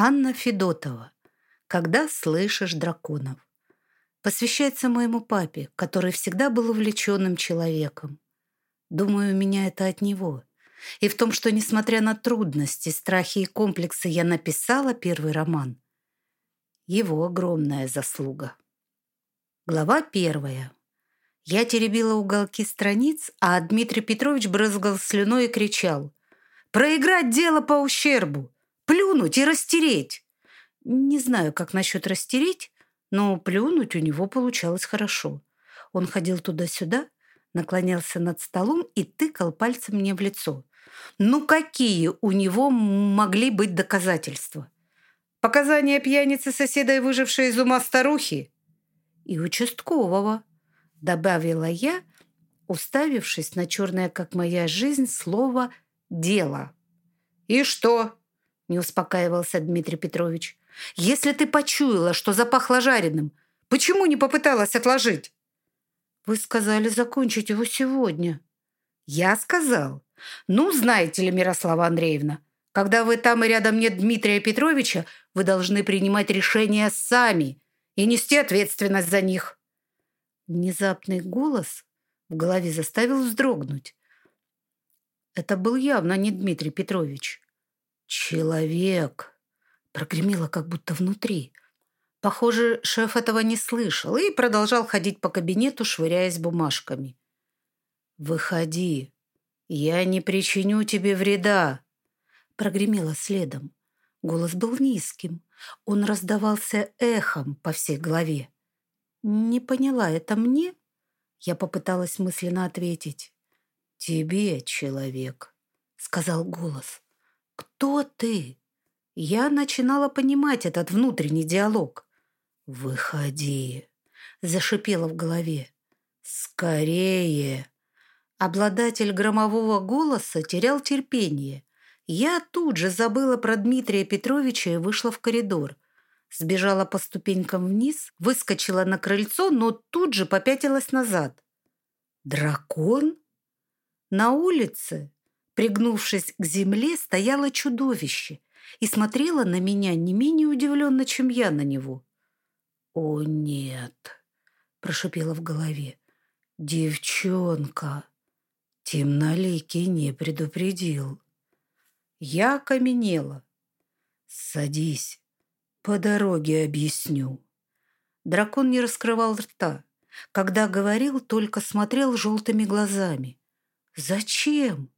Анна Федотова. Когда слышишь драконов. Посвящается моему папе, который всегда был увлеченным человеком. Думаю, у меня это от него. И в том, что, несмотря на трудности, страхи и комплексы, я написала первый роман. Его огромная заслуга. Глава первая. Я теребила уголки страниц, а Дмитрий Петрович брызгал слюной и кричал. «Проиграть дело по ущербу! Плюнуть и растереть. Не знаю, как насчет растереть, но плюнуть у него получалось хорошо. Он ходил туда-сюда, наклонялся над столом и тыкал пальцем мне в лицо. Ну какие у него могли быть доказательства? Показания пьяницы соседа и выжившей из ума старухи? И участкового, добавила я, уставившись на черное, как моя жизнь, слово «дело». «И что?» Не успокаивался Дмитрий Петрович. «Если ты почуяла, что запахло жареным, почему не попыталась отложить?» «Вы сказали закончить его сегодня». «Я сказал. Ну, знаете ли, Мирослава Андреевна, когда вы там и рядом нет Дмитрия Петровича, вы должны принимать решения сами и нести ответственность за них». Внезапный голос в голове заставил вздрогнуть. Это был явно не Дмитрий Петрович. «Человек!» Прогремело как будто внутри. Похоже, шеф этого не слышал и продолжал ходить по кабинету, швыряясь бумажками. «Выходи, я не причиню тебе вреда!» Прогремело следом. Голос был низким. Он раздавался эхом по всей голове. «Не поняла, это мне?» Я попыталась мысленно ответить. «Тебе, человек», — сказал голос. «Кто ты?» Я начинала понимать этот внутренний диалог. «Выходи!» — зашипело в голове. «Скорее!» Обладатель громового голоса терял терпение. Я тут же забыла про Дмитрия Петровича и вышла в коридор. Сбежала по ступенькам вниз, выскочила на крыльцо, но тут же попятилась назад. «Дракон?» На улице Пригнувшись к земле, стояло чудовище и смотрело на меня не менее удивленно, чем я на него. «О, нет!» — прошипела в голове. «Девчонка!» Темноликий не предупредил. Я окаменела. «Садись, по дороге объясню». Дракон не раскрывал рта. Когда говорил, только смотрел желтыми глазами. «Зачем?» —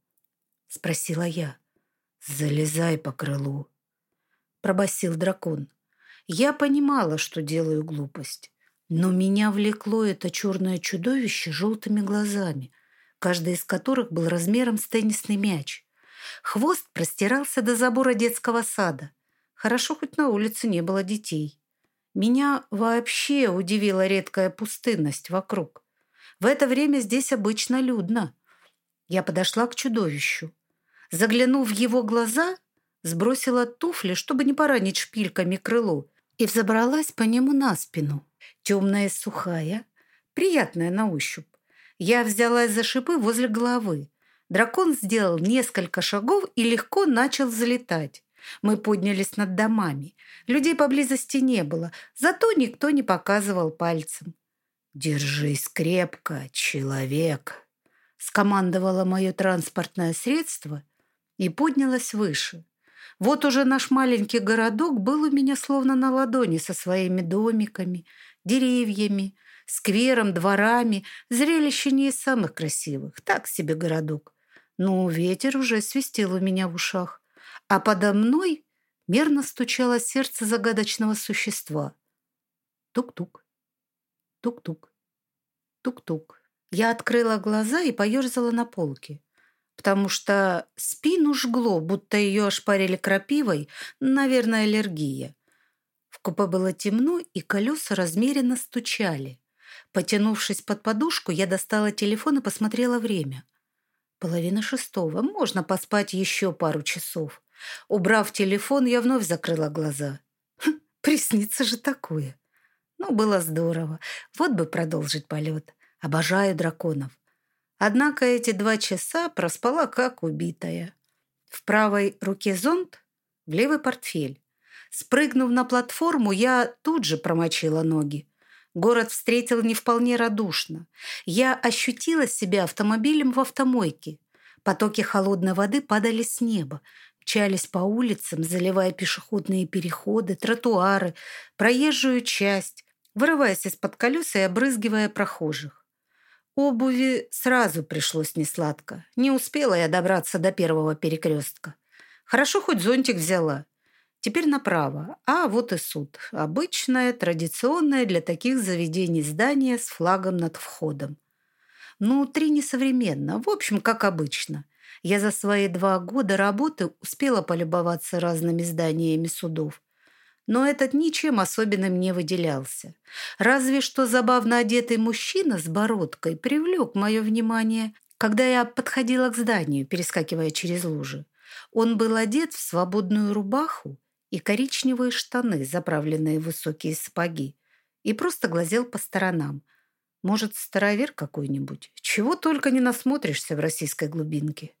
спросила я. «Залезай по крылу», — пробасил дракон. Я понимала, что делаю глупость, но меня влекло это черное чудовище желтыми глазами, каждый из которых был размером с теннисный мяч. Хвост простирался до забора детского сада. Хорошо, хоть на улице не было детей. Меня вообще удивила редкая пустынность вокруг. В это время здесь обычно людно. Я подошла к чудовищу. Заглянув в его глаза, сбросила туфли, чтобы не поранить шпильками крыло, и взобралась по нему на спину. Темная сухая, приятная на ощупь. Я взялась за шипы возле головы. Дракон сделал несколько шагов и легко начал залетать. Мы поднялись над домами. Людей поблизости не было, зато никто не показывал пальцем. «Держись крепко, человек!» скомандовало мое транспортное средство, и поднялась выше. Вот уже наш маленький городок был у меня словно на ладони со своими домиками, деревьями, сквером, дворами. Зрелище не из самых красивых. Так себе городок. Но ветер уже свистел у меня в ушах. А подо мной мерно стучало сердце загадочного существа. Тук-тук, тук-тук, тук-тук. Я открыла глаза и поерзала на полке потому что спину жгло, будто ее ошпарили крапивой, наверное, аллергия. В купе было темно, и колеса размеренно стучали. Потянувшись под подушку, я достала телефон и посмотрела время. Половина шестого. Можно поспать еще пару часов. Убрав телефон, я вновь закрыла глаза. Хм, приснится же такое. Ну, было здорово. Вот бы продолжить полет. Обожаю драконов. Однако эти два часа проспала как убитая. В правой руке зонт, в левый портфель. Спрыгнув на платформу, я тут же промочила ноги. Город встретил не вполне радушно. Я ощутила себя автомобилем в автомойке. Потоки холодной воды падали с неба, мчались по улицам, заливая пешеходные переходы, тротуары, проезжую часть, вырываясь из-под колес и обрызгивая прохожих. Обуви сразу пришлось несладко. Не успела я добраться до первого перекрестка. Хорошо хоть зонтик взяла. Теперь направо. А вот и суд. Обычное, традиционное для таких заведений здание с флагом над входом. Внутри несовременно. В общем, как обычно. Я за свои два года работы успела полюбоваться разными зданиями судов. Но этот ничем особенным не выделялся. Разве что забавно одетый мужчина с бородкой привлек мое внимание, когда я подходила к зданию, перескакивая через лужи. Он был одет в свободную рубаху и коричневые штаны, заправленные в высокие сапоги, и просто глазел по сторонам. Может, старовер какой-нибудь? Чего только не насмотришься в российской глубинке.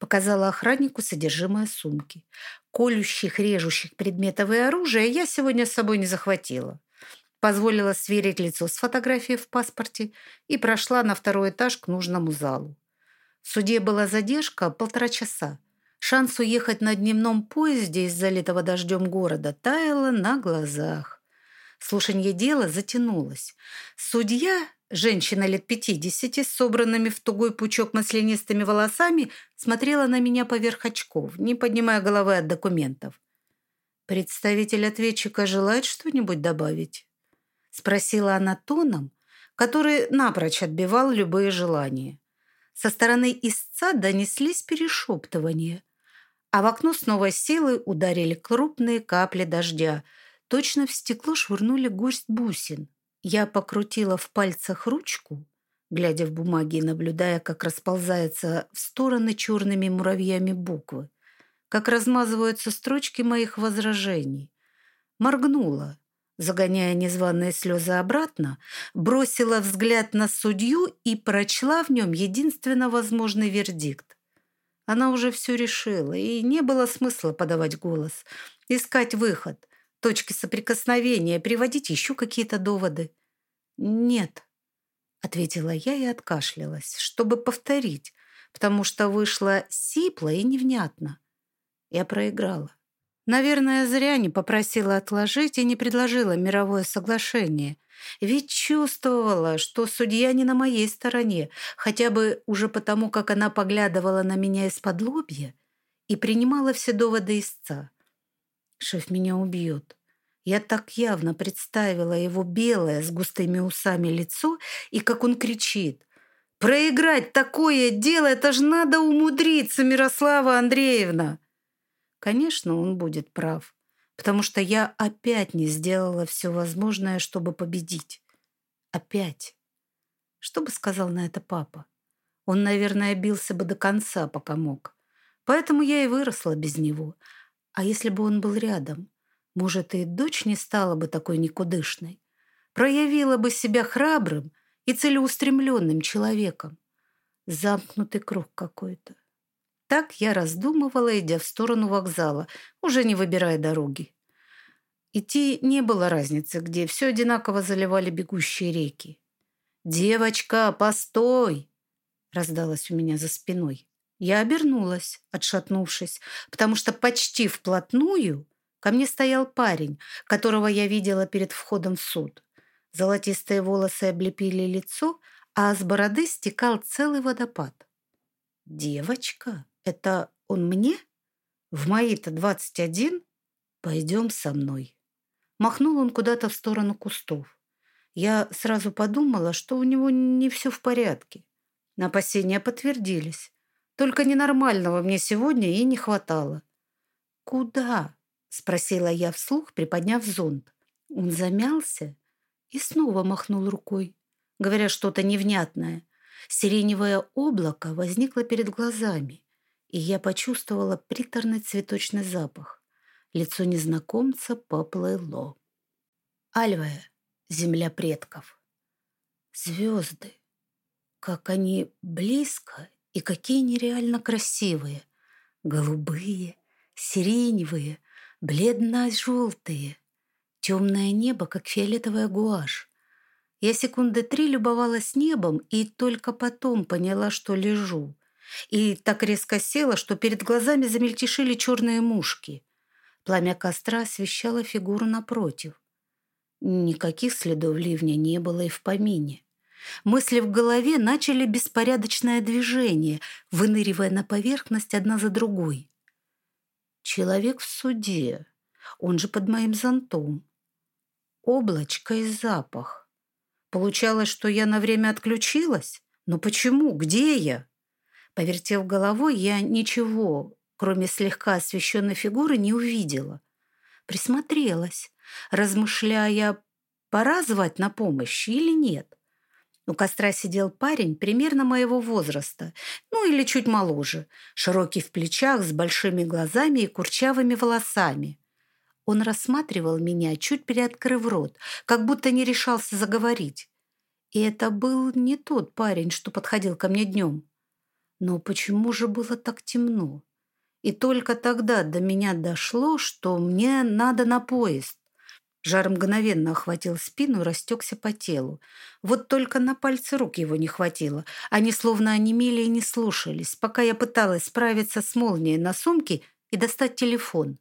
Показала охраннику содержимое сумки. Колющих, режущих предметов и оружия я сегодня с собой не захватила. Позволила сверить лицо с фотографией в паспорте и прошла на второй этаж к нужному залу. В суде была задержка полтора часа. Шанс уехать на дневном поезде из залитого дождем города таяла на глазах. Слушанье дела затянулось. Судья, женщина лет пятидесяти, собранными в тугой пучок маслянистыми волосами, смотрела на меня поверх очков, не поднимая головы от документов. «Представитель ответчика желает что-нибудь добавить?» Спросила она тоном, который напрочь отбивал любые желания. Со стороны истца донеслись перешептывания а в окно с новой силой ударили крупные капли дождя. Точно в стекло швырнули горсть бусин. Я покрутила в пальцах ручку, глядя в бумаги и наблюдая, как расползаются в стороны черными муравьями буквы, как размазываются строчки моих возражений. Моргнула, загоняя незваные слезы обратно, бросила взгляд на судью и прочла в нем единственно возможный вердикт. Она уже все решила, и не было смысла подавать голос, искать выход, точки соприкосновения, приводить еще какие-то доводы. «Нет», — ответила я и откашлялась, чтобы повторить, потому что вышло сипло и невнятно. Я проиграла. Наверное, зря не попросила отложить и не предложила мировое соглашение — ведь чувствовала, что судья не на моей стороне, хотя бы уже потому, как она поглядывала на меня из-под лобья и принимала все доводы истца. Шеф меня убьет. Я так явно представила его белое с густыми усами лицо и как он кричит. «Проиграть такое дело, это ж надо умудриться, Мирослава Андреевна!» Конечно, он будет прав потому что я опять не сделала все возможное, чтобы победить. Опять. Что бы сказал на это папа? Он, наверное, бился бы до конца, пока мог. Поэтому я и выросла без него. А если бы он был рядом? Может, и дочь не стала бы такой никудышной? Проявила бы себя храбрым и целеустремленным человеком. Замкнутый круг какой-то. Так я раздумывала, идя в сторону вокзала, уже не выбирая дороги. Идти не было разницы, где все одинаково заливали бегущие реки. «Девочка, постой!» раздалось у меня за спиной. Я обернулась, отшатнувшись, потому что почти вплотную ко мне стоял парень, которого я видела перед входом в суд. Золотистые волосы облепили лицо, а с бороды стекал целый водопад. «Девочка?» Это он мне? В мои-то двадцать один? Пойдем со мной. Махнул он куда-то в сторону кустов. Я сразу подумала, что у него не все в порядке. Опасения подтвердились. Только ненормального мне сегодня и не хватало. «Куда?» — спросила я вслух, приподняв зонт. Он замялся и снова махнул рукой, говоря что-то невнятное. Сиреневое облако возникло перед глазами и я почувствовала приторный цветочный запах. Лицо незнакомца поплыло. Альвая, земля предков. Звезды. Как они близко и какие нереально красивые. Голубые, сиреневые, бледно-желтые, темное небо, как фиолетовая гуашь. Я секунды три любовалась небом и только потом поняла, что лежу. И так резко села, что перед глазами замельтешили черные мушки. Пламя костра освещало фигуру напротив. Никаких следов ливня не было и в помине. Мысли в голове начали беспорядочное движение, выныривая на поверхность одна за другой. Человек в суде, он же под моим зонтом. Облачко и запах. Получалось, что я на время отключилась? Но почему? Где я? Повертев головой, я ничего, кроме слегка освещенной фигуры, не увидела. Присмотрелась, размышляя, пора звать на помощь или нет. У костра сидел парень примерно моего возраста, ну или чуть моложе, широкий в плечах, с большими глазами и курчавыми волосами. Он рассматривал меня, чуть приоткрыв рот, как будто не решался заговорить. И это был не тот парень, что подходил ко мне днем. Но почему же было так темно? И только тогда до меня дошло, что мне надо на поезд. Жар мгновенно охватил спину и растекся по телу. Вот только на пальцы рук его не хватило. Они словно онемели и не слушались, пока я пыталась справиться с молнией на сумке и достать телефон.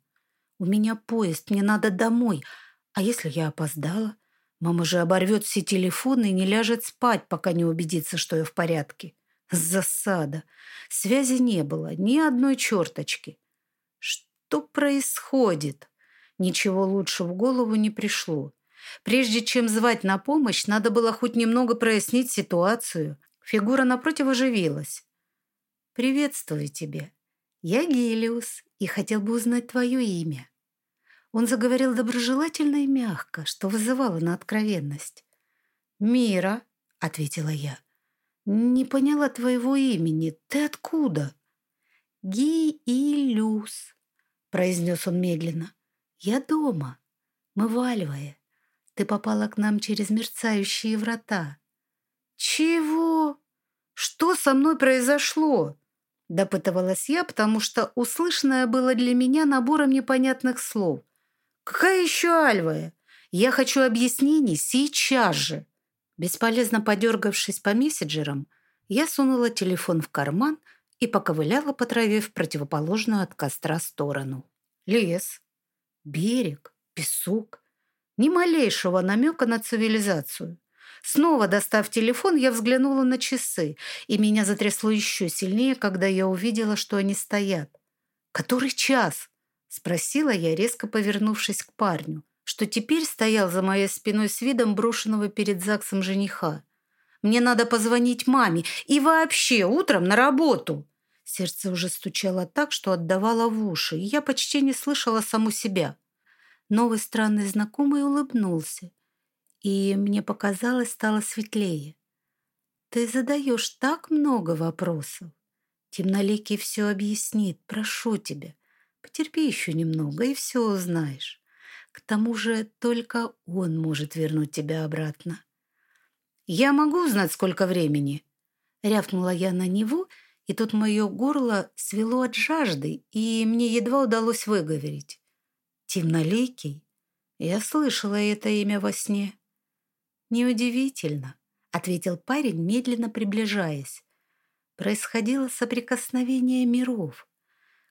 «У меня поезд, мне надо домой. А если я опоздала? Мама же оборвет все телефоны и не ляжет спать, пока не убедится, что я в порядке. Засада. Связи не было, ни одной черточки. Что происходит?» Ничего лучше в голову не пришло. Прежде чем звать на помощь, надо было хоть немного прояснить ситуацию. Фигура напротив оживилась. «Приветствую тебя. Я Гелиус и хотел бы узнать твое имя». Он заговорил доброжелательно и мягко, что вызывало на откровенность. «Мира», — ответила я. «Не поняла твоего имени. Ты откуда?» «Гиилюс», — произнес он медленно. «Я дома. Мы в Альвае. Ты попала к нам через мерцающие врата». «Чего? Что со мной произошло?» Допытывалась я, потому что услышанное было для меня набором непонятных слов. «Какая еще Альвая? Я хочу объяснений сейчас же!» Бесполезно подергавшись по мессенджерам, я сунула телефон в карман и поковыляла по траве в противоположную от костра сторону. Лес, Берег, песок. Ни малейшего намека на цивилизацию. Снова достав телефон, я взглянула на часы, и меня затрясло еще сильнее, когда я увидела, что они стоят. «Который час?» — спросила я, резко повернувшись к парню, что теперь стоял за моей спиной с видом брошенного перед ЗАГСом жениха. «Мне надо позвонить маме и вообще утром на работу!» Сердце уже стучало так, что отдавало в уши, и я почти не слышала саму себя. Новый странный знакомый улыбнулся, и мне показалось, стало светлее. «Ты задаешь так много вопросов. Темноликий все объяснит, прошу тебя. Потерпи еще немного, и все узнаешь. К тому же только он может вернуть тебя обратно». «Я могу узнать, сколько времени?» Рявкнула я на него и тут мое горло свело от жажды, и мне едва удалось выговорить. «Темноликий?» Я слышала это имя во сне. «Неудивительно», — ответил парень, медленно приближаясь. Происходило соприкосновение миров.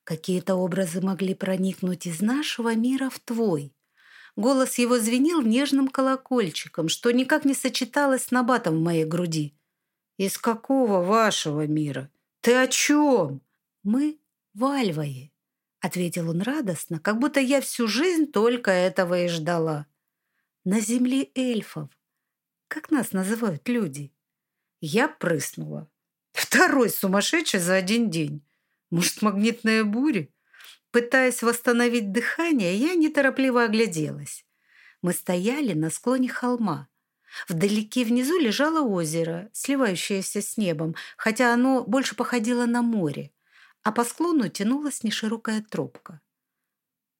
Какие-то образы могли проникнуть из нашего мира в твой. Голос его звенел нежным колокольчиком, что никак не сочеталось с набатом в моей груди. «Из какого вашего мира?» «Ты о чем?» «Мы в Альвае», — ответил он радостно, как будто я всю жизнь только этого и ждала. «На земле эльфов. Как нас называют люди?» Я прыснула. Второй сумасшедший за один день. Может, магнитная буря? Пытаясь восстановить дыхание, я неторопливо огляделась. Мы стояли на склоне холма. Вдалеке внизу лежало озеро, сливающееся с небом, хотя оно больше походило на море, а по склону тянулась неширокая тропка.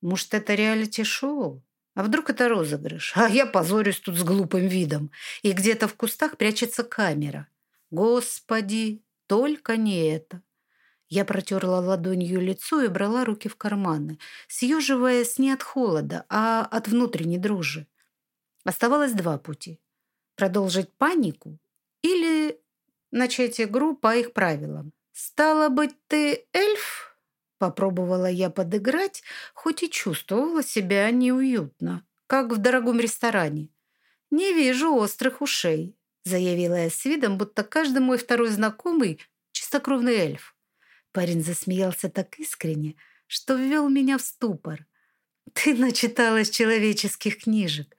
Может, это реалити-шоу? А вдруг это розыгрыш? А я позорюсь тут с глупым видом. И где-то в кустах прячется камера. Господи, только не это. Я протерла ладонью лицо и брала руки в карманы, съеживаясь не от холода, а от внутренней дрожи. Оставалось два пути. Продолжить панику или начать игру по их правилам. «Стало быть, ты эльф?» Попробовала я подыграть, хоть и чувствовала себя неуютно, как в дорогом ресторане. «Не вижу острых ушей», — заявила я с видом, будто каждый мой второй знакомый — чистокровный эльф. Парень засмеялся так искренне, что ввел меня в ступор. «Ты начиталась человеческих книжек.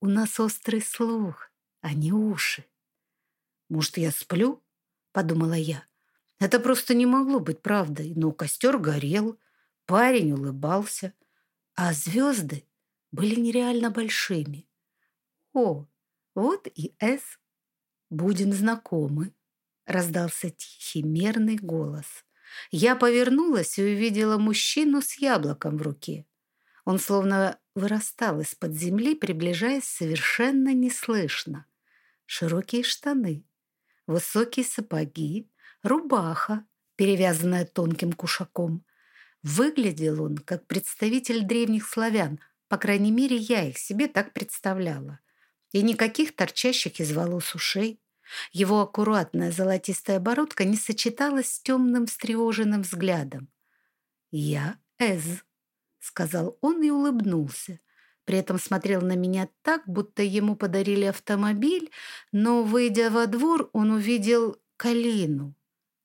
У нас острый слух, а не уши». «Может, я сплю?» — подумала я. Это просто не могло быть правдой, но костер горел, парень улыбался, а звезды были нереально большими. «О, вот и С. Будем знакомы», — раздался тихий мерный голос. Я повернулась и увидела мужчину с яблоком в руке. Он словно вырастал из-под земли, приближаясь совершенно неслышно. Широкие штаны, высокие сапоги, рубаха, перевязанная тонким кушаком. Выглядел он как представитель древних славян, по крайней мере, я их себе так представляла. И никаких торчащих из волос ушей. Его аккуратная золотистая бородка не сочеталась с темным встревоженным взглядом. «Я Эз», — сказал он и улыбнулся. При этом смотрел на меня так, будто ему подарили автомобиль, но, выйдя во двор, он увидел Калину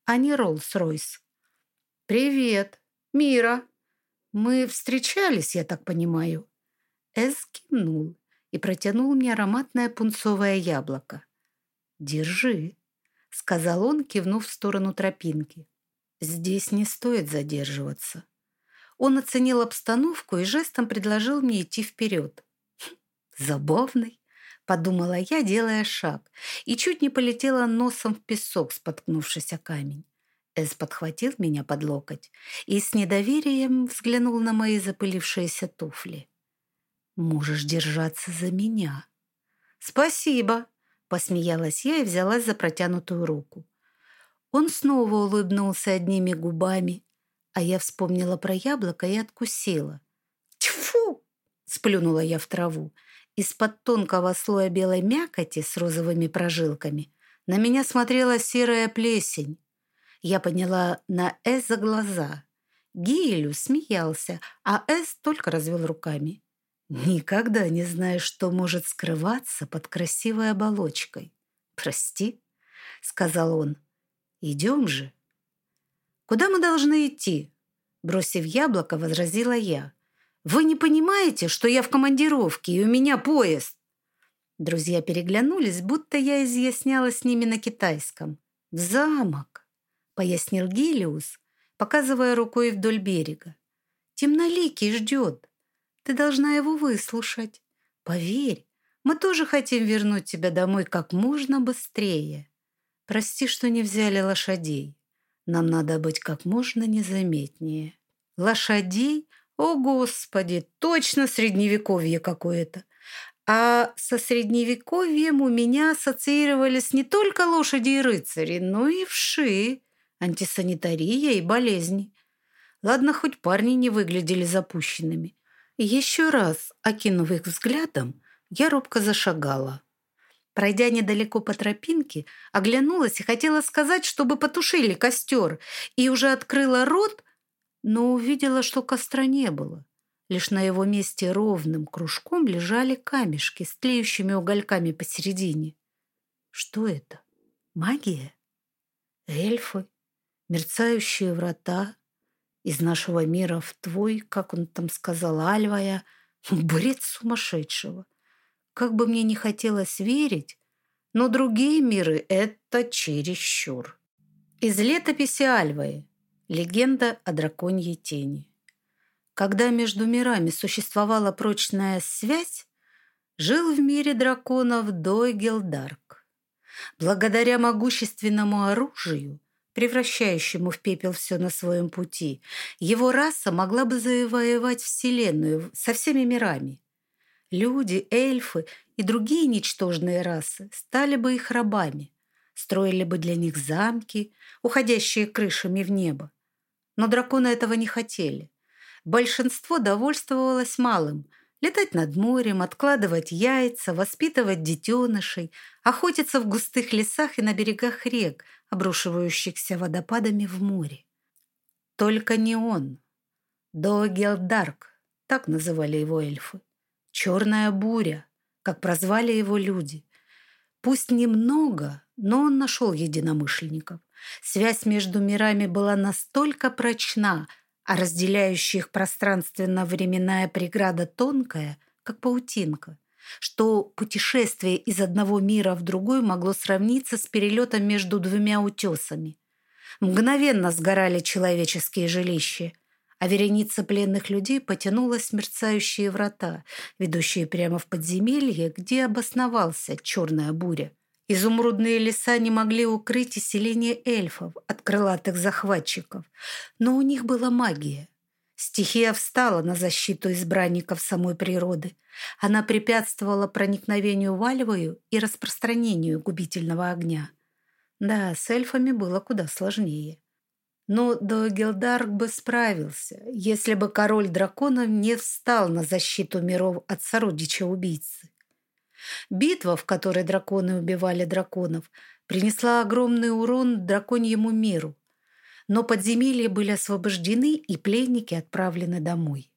а не Роллс-Ройс. «Привет, Мира. Мы встречались, я так понимаю». Эс кивнул и протянул мне ароматное пунцовое яблоко. «Держи», — сказал он, кивнув в сторону тропинки. «Здесь не стоит задерживаться». Он оценил обстановку и жестом предложил мне идти вперед. «Хм, «Забавный», — подумала я, делая шаг, и чуть не полетела носом в песок, споткнувшись о камень. Эс подхватил меня под локоть и с недоверием взглянул на мои запылившиеся туфли. «Можешь держаться за меня». «Спасибо», — посмеялась я и взялась за протянутую руку. Он снова улыбнулся одними губами, а я вспомнила про яблоко и откусила. «Тьфу!» — сплюнула я в траву из-под тонкого слоя белой мякоти с розовыми прожилками на меня смотрела серая плесень. Я подняла на Эс за глаза. Гиелю смеялся, а Эс только развел руками. Никогда не знаешь, что может скрываться под красивой оболочкой. «Прости», — сказал он. «Идем же». «Куда мы должны идти?» Бросив яблоко, возразила я. Вы не понимаете, что я в командировке, и у меня поезд?» Друзья переглянулись, будто я изъясняла с ними на китайском. «В замок», — пояснил Гелиус, показывая рукой вдоль берега. «Темноликий ждет. Ты должна его выслушать. Поверь, мы тоже хотим вернуть тебя домой как можно быстрее. Прости, что не взяли лошадей. Нам надо быть как можно незаметнее. Лошадей — о, Господи, точно средневековье какое-то. А со средневековьем у меня ассоциировались не только лошади и рыцари, но и вши, антисанитария и болезни. Ладно, хоть парни не выглядели запущенными. Еще раз, окинув их взглядом, я робко зашагала. Пройдя недалеко по тропинке, оглянулась и хотела сказать, чтобы потушили костер, и уже открыла рот, но увидела, что костра не было. Лишь на его месте ровным кружком лежали камешки с тлеющими угольками посередине. Что это? Магия? Эльфы? Мерцающие врата? Из нашего мира в твой, как он там сказал, Альвая? Бред сумасшедшего. Как бы мне не хотелось верить, но другие миры — это чересчур. Из летописи Альваи Легенда о драконьей тени. Когда между мирами существовала прочная связь, жил в мире драконов Дойгелдарк. Благодаря могущественному оружию, превращающему в пепел все на своем пути, его раса могла бы завоевать Вселенную со всеми мирами. Люди, эльфы и другие ничтожные расы стали бы их рабами, строили бы для них замки, уходящие крышами в небо, Но драконы этого не хотели. Большинство довольствовалось малым – летать над морем, откладывать яйца, воспитывать детенышей, охотиться в густых лесах и на берегах рек, обрушивающихся водопадами в море. Только не он. Догелдарк, так называли его эльфы. Черная буря, как прозвали его люди. Пусть немного, но он нашел единомышленников. Связь между мирами была настолько прочна, а разделяющая их пространственно-временная преграда тонкая, как паутинка, что путешествие из одного мира в другой могло сравниться с перелетом между двумя утесами. Мгновенно сгорали человеческие жилища, а вереница пленных людей потянулась в мерцающие врата, ведущие прямо в подземелье, где обосновался черная буря. Изумрудные леса не могли укрыть селение эльфов от крылатых захватчиков, но у них была магия. Стихия встала на защиту избранников самой природы. Она препятствовала проникновению в Альвою и распространению губительного огня. Да, с эльфами было куда сложнее. Но Догелдарк бы справился, если бы король драконов не встал на защиту миров от сородича-убийцы. Битва, в которой драконы убивали драконов, принесла огромный урон драконьему миру. Но подземелья были освобождены, и пленники отправлены домой.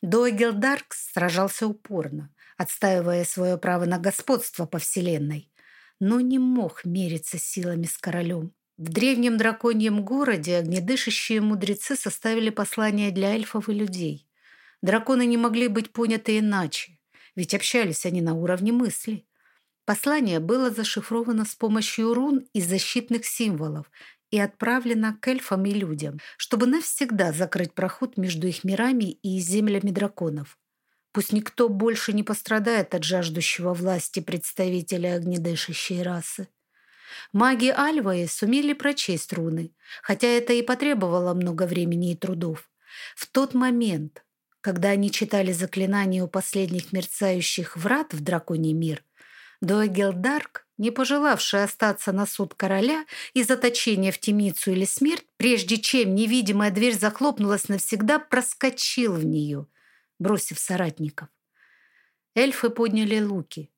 Дойгелдарк сражался упорно, отстаивая свое право на господство по вселенной, но не мог мериться силами с королем. В древнем драконьем городе огнедышащие мудрецы составили послание для эльфов и людей. Драконы не могли быть поняты иначе ведь общались они на уровне мысли. Послание было зашифровано с помощью рун и защитных символов и отправлено к эльфам и людям, чтобы навсегда закрыть проход между их мирами и землями драконов. Пусть никто больше не пострадает от жаждущего власти представителя огнедышащей расы. Маги Альваи сумели прочесть руны, хотя это и потребовало много времени и трудов. В тот момент, когда они читали заклинания у последних мерцающих врат в драконий мир, Дуэгелдарк, не пожелавший остаться на суд короля и заточения в темницу или смерть, прежде чем невидимая дверь захлопнулась навсегда, проскочил в нее, бросив соратников. Эльфы подняли луки.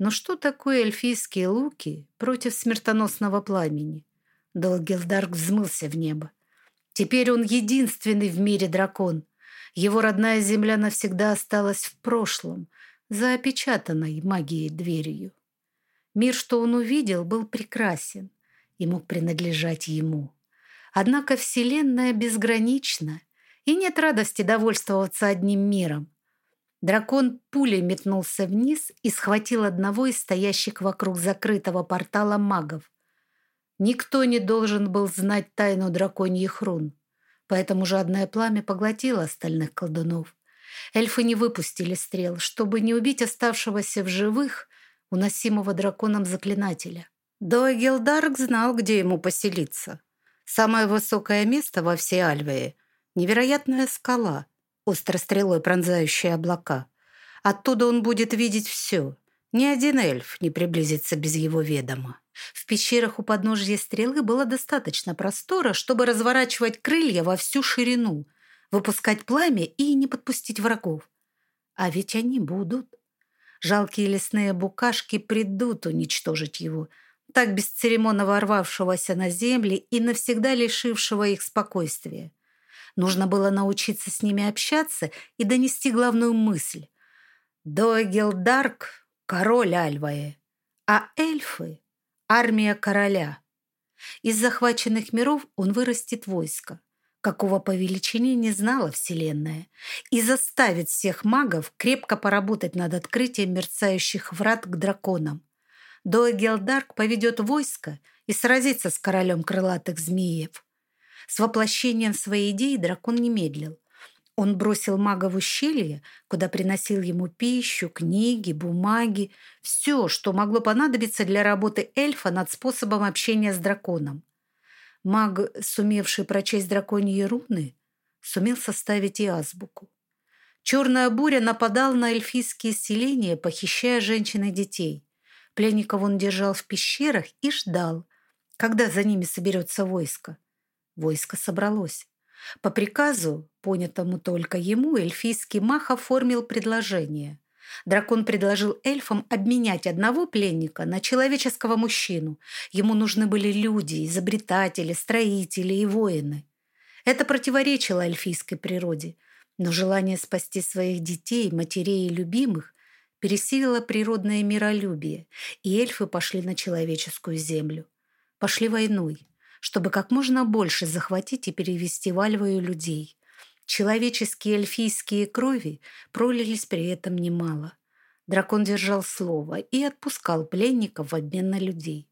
Но что такое эльфийские луки против смертоносного пламени? Долгилдарк взмылся в небо. Теперь он единственный в мире дракон. Его родная земля навсегда осталась в прошлом, за опечатанной магией дверью. Мир, что он увидел, был прекрасен и мог принадлежать ему. Однако Вселенная безгранична, и нет радости довольствоваться одним миром. Дракон пулей метнулся вниз и схватил одного из стоящих вокруг закрытого портала магов. Никто не должен был знать тайну драконьих рун поэтому жадное пламя поглотило остальных колдунов. Эльфы не выпустили стрел, чтобы не убить оставшегося в живых, уносимого драконом заклинателя. Доэгелдарк знал, где ему поселиться. Самое высокое место во всей Альвее — невероятная скала, острострелой пронзающая облака. Оттуда он будет видеть все. Ни один эльф не приблизится без его ведома. В пещерах у подножья стрелы было достаточно простора, чтобы разворачивать крылья во всю ширину, выпускать пламя и не подпустить врагов. А ведь они будут. Жалкие лесные букашки придут уничтожить его, так бесцеремонно ворвавшегося на земли и навсегда лишившего их спокойствия. Нужно было научиться с ними общаться и донести главную мысль. Дойгелдарк — король Альваe, а эльфы Армия короля. Из захваченных миров он вырастет войско, какого по величине не знала Вселенная, и заставит всех магов крепко поработать над открытием мерцающих врат к драконам. Доэгелдарк поведет войско и сразится с королем крылатых змеев. С воплощением своей идеи дракон не медлил. Он бросил мага в ущелье, куда приносил ему пищу, книги, бумаги, все, что могло понадобиться для работы эльфа над способом общения с драконом. Маг, сумевший прочесть драконьи руны, сумел составить и азбуку. Черная буря нападал на эльфийские селения, похищая женщин и детей. Пленников он держал в пещерах и ждал, когда за ними соберется войско. Войско собралось. По приказу, понятому только ему, эльфийский мах оформил предложение. Дракон предложил эльфам обменять одного пленника на человеческого мужчину. Ему нужны были люди, изобретатели, строители и воины. Это противоречило эльфийской природе, но желание спасти своих детей, матерей и любимых пересилило природное миролюбие, и эльфы пошли на человеческую землю. Пошли войной, чтобы как можно больше захватить и перевести в Альваю людей. Человеческие эльфийские крови пролились при этом немало. Дракон держал слово и отпускал пленников в обмен на людей.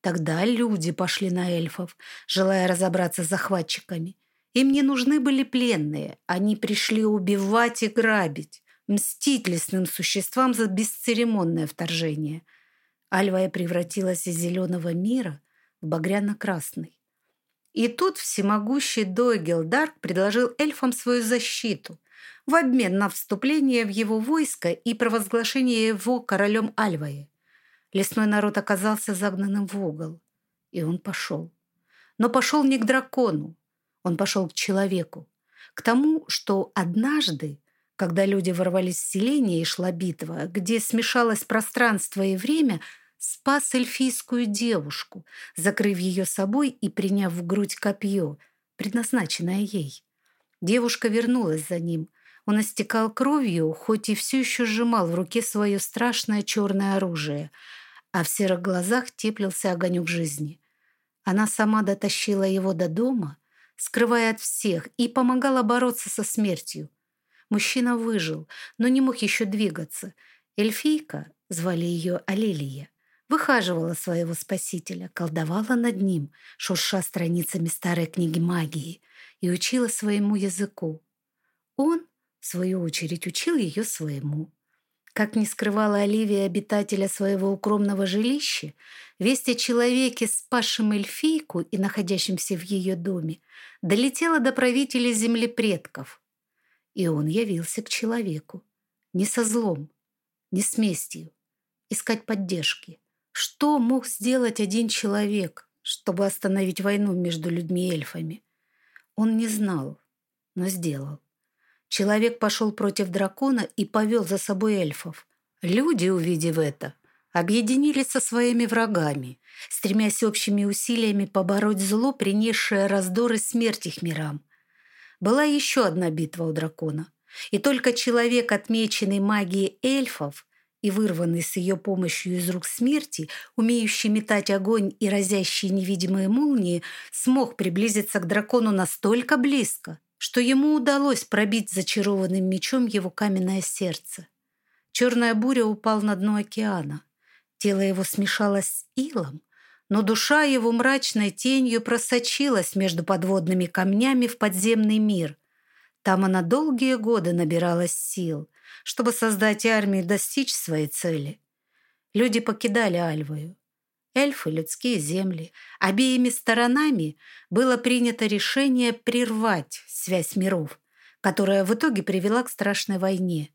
Тогда люди пошли на эльфов, желая разобраться с захватчиками. Им не нужны были пленные, они пришли убивать и грабить, мстить лесным существам за бесцеремонное вторжение. Альвая превратилась из зеленого мира багряно-красный. И тут всемогущий Дойгел Дарк предложил эльфам свою защиту в обмен на вступление в его войско и провозглашение его королем Альваи. Лесной народ оказался загнанным в угол, и он пошел. Но пошел не к дракону, он пошел к человеку, к тому, что однажды, когда люди ворвались в селение и шла битва, где смешалось пространство и время – спас эльфийскую девушку, закрыв ее собой и приняв в грудь копье, предназначенное ей. Девушка вернулась за ним. Он истекал кровью, хоть и все еще сжимал в руке свое страшное черное оружие, а в серых глазах теплился огонек жизни. Она сама дотащила его до дома, скрывая от всех, и помогала бороться со смертью. Мужчина выжил, но не мог еще двигаться. Эльфийка, звали ее Алилия, выхаживала своего спасителя, колдовала над ним, шурша страницами старой книги магии, и учила своему языку. Он, в свою очередь, учил ее своему. Как не скрывала Оливия обитателя своего укромного жилища, весть о человеке, спасшем эльфийку и находящемся в ее доме, долетела до правителей земли предков. И он явился к человеку. Не со злом, не с местью. Искать поддержки. Что мог сделать один человек, чтобы остановить войну между людьми и эльфами? Он не знал, но сделал. Человек пошел против дракона и повел за собой эльфов. Люди, увидев это, объединились со своими врагами, стремясь общими усилиями побороть зло, принесшее раздор и смерть их мирам. Была еще одна битва у дракона, и только человек, отмеченный магией эльфов, и вырванный с ее помощью из рук смерти, умеющий метать огонь и разящие невидимые молнии, смог приблизиться к дракону настолько близко, что ему удалось пробить зачарованным мечом его каменное сердце. Черная буря упал на дно океана. Тело его смешалось с илом, но душа его мрачной тенью просочилась между подводными камнями в подземный мир. Там она долгие годы набиралась сил — чтобы создать армию и достичь своей цели. Люди покидали Альвою. Эльфы – людские земли. Обеими сторонами было принято решение прервать связь миров, которая в итоге привела к страшной войне.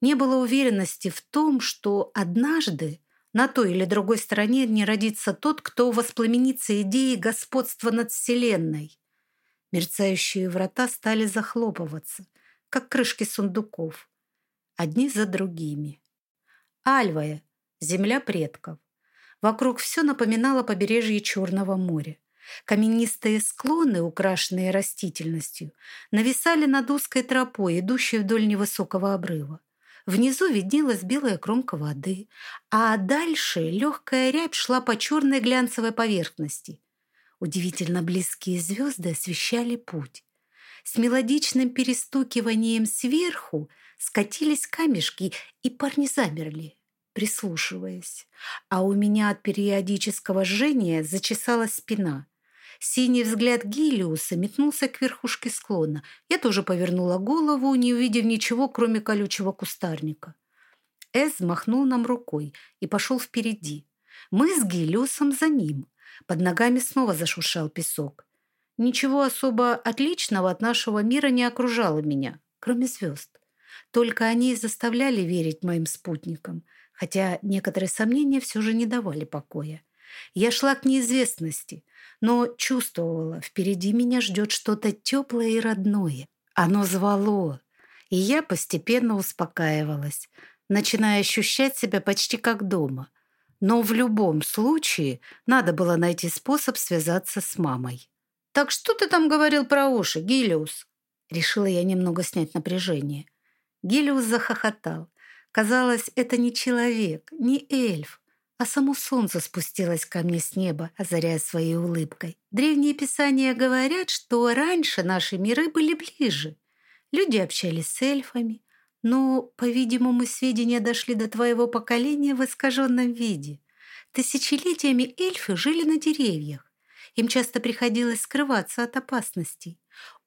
Не было уверенности в том, что однажды на той или другой стороне не родится тот, кто воспламенится идеей господства над Вселенной. Мерцающие врата стали захлопываться, как крышки сундуков одни за другими. Альвая, земля предков. Вокруг все напоминало побережье Черного моря. Каменистые склоны, украшенные растительностью, нависали над узкой тропой, идущей вдоль невысокого обрыва. Внизу виднелась белая кромка воды, а дальше легкая рябь шла по черной глянцевой поверхности. Удивительно близкие звезды освещали путь. С мелодичным перестукиванием сверху скатились камешки, и парни замерли, прислушиваясь. А у меня от периодического жжения зачесалась спина. Синий взгляд Гилиуса метнулся к верхушке склона. Я тоже повернула голову, не увидев ничего, кроме колючего кустарника. Эс махнул нам рукой и пошел впереди. Мы с Гилиусом за ним. Под ногами снова зашуршал песок. Ничего особо отличного от нашего мира не окружало меня, кроме звезд. Только они заставляли верить моим спутникам, хотя некоторые сомнения все же не давали покоя. Я шла к неизвестности, но чувствовала, впереди меня ждет что-то теплое и родное. Оно звало, и я постепенно успокаивалась, начиная ощущать себя почти как дома. Но в любом случае надо было найти способ связаться с мамой. «Так что ты там говорил про уши, Гилиус?» Решила я немного снять напряжение. Гелиус захохотал. Казалось, это не человек, не эльф, а само солнце спустилось ко мне с неба, озаряя своей улыбкой. Древние писания говорят, что раньше наши миры были ближе. Люди общались с эльфами, но, по-видимому, сведения дошли до твоего поколения в искаженном виде. Тысячелетиями эльфы жили на деревьях. Им часто приходилось скрываться от опасностей.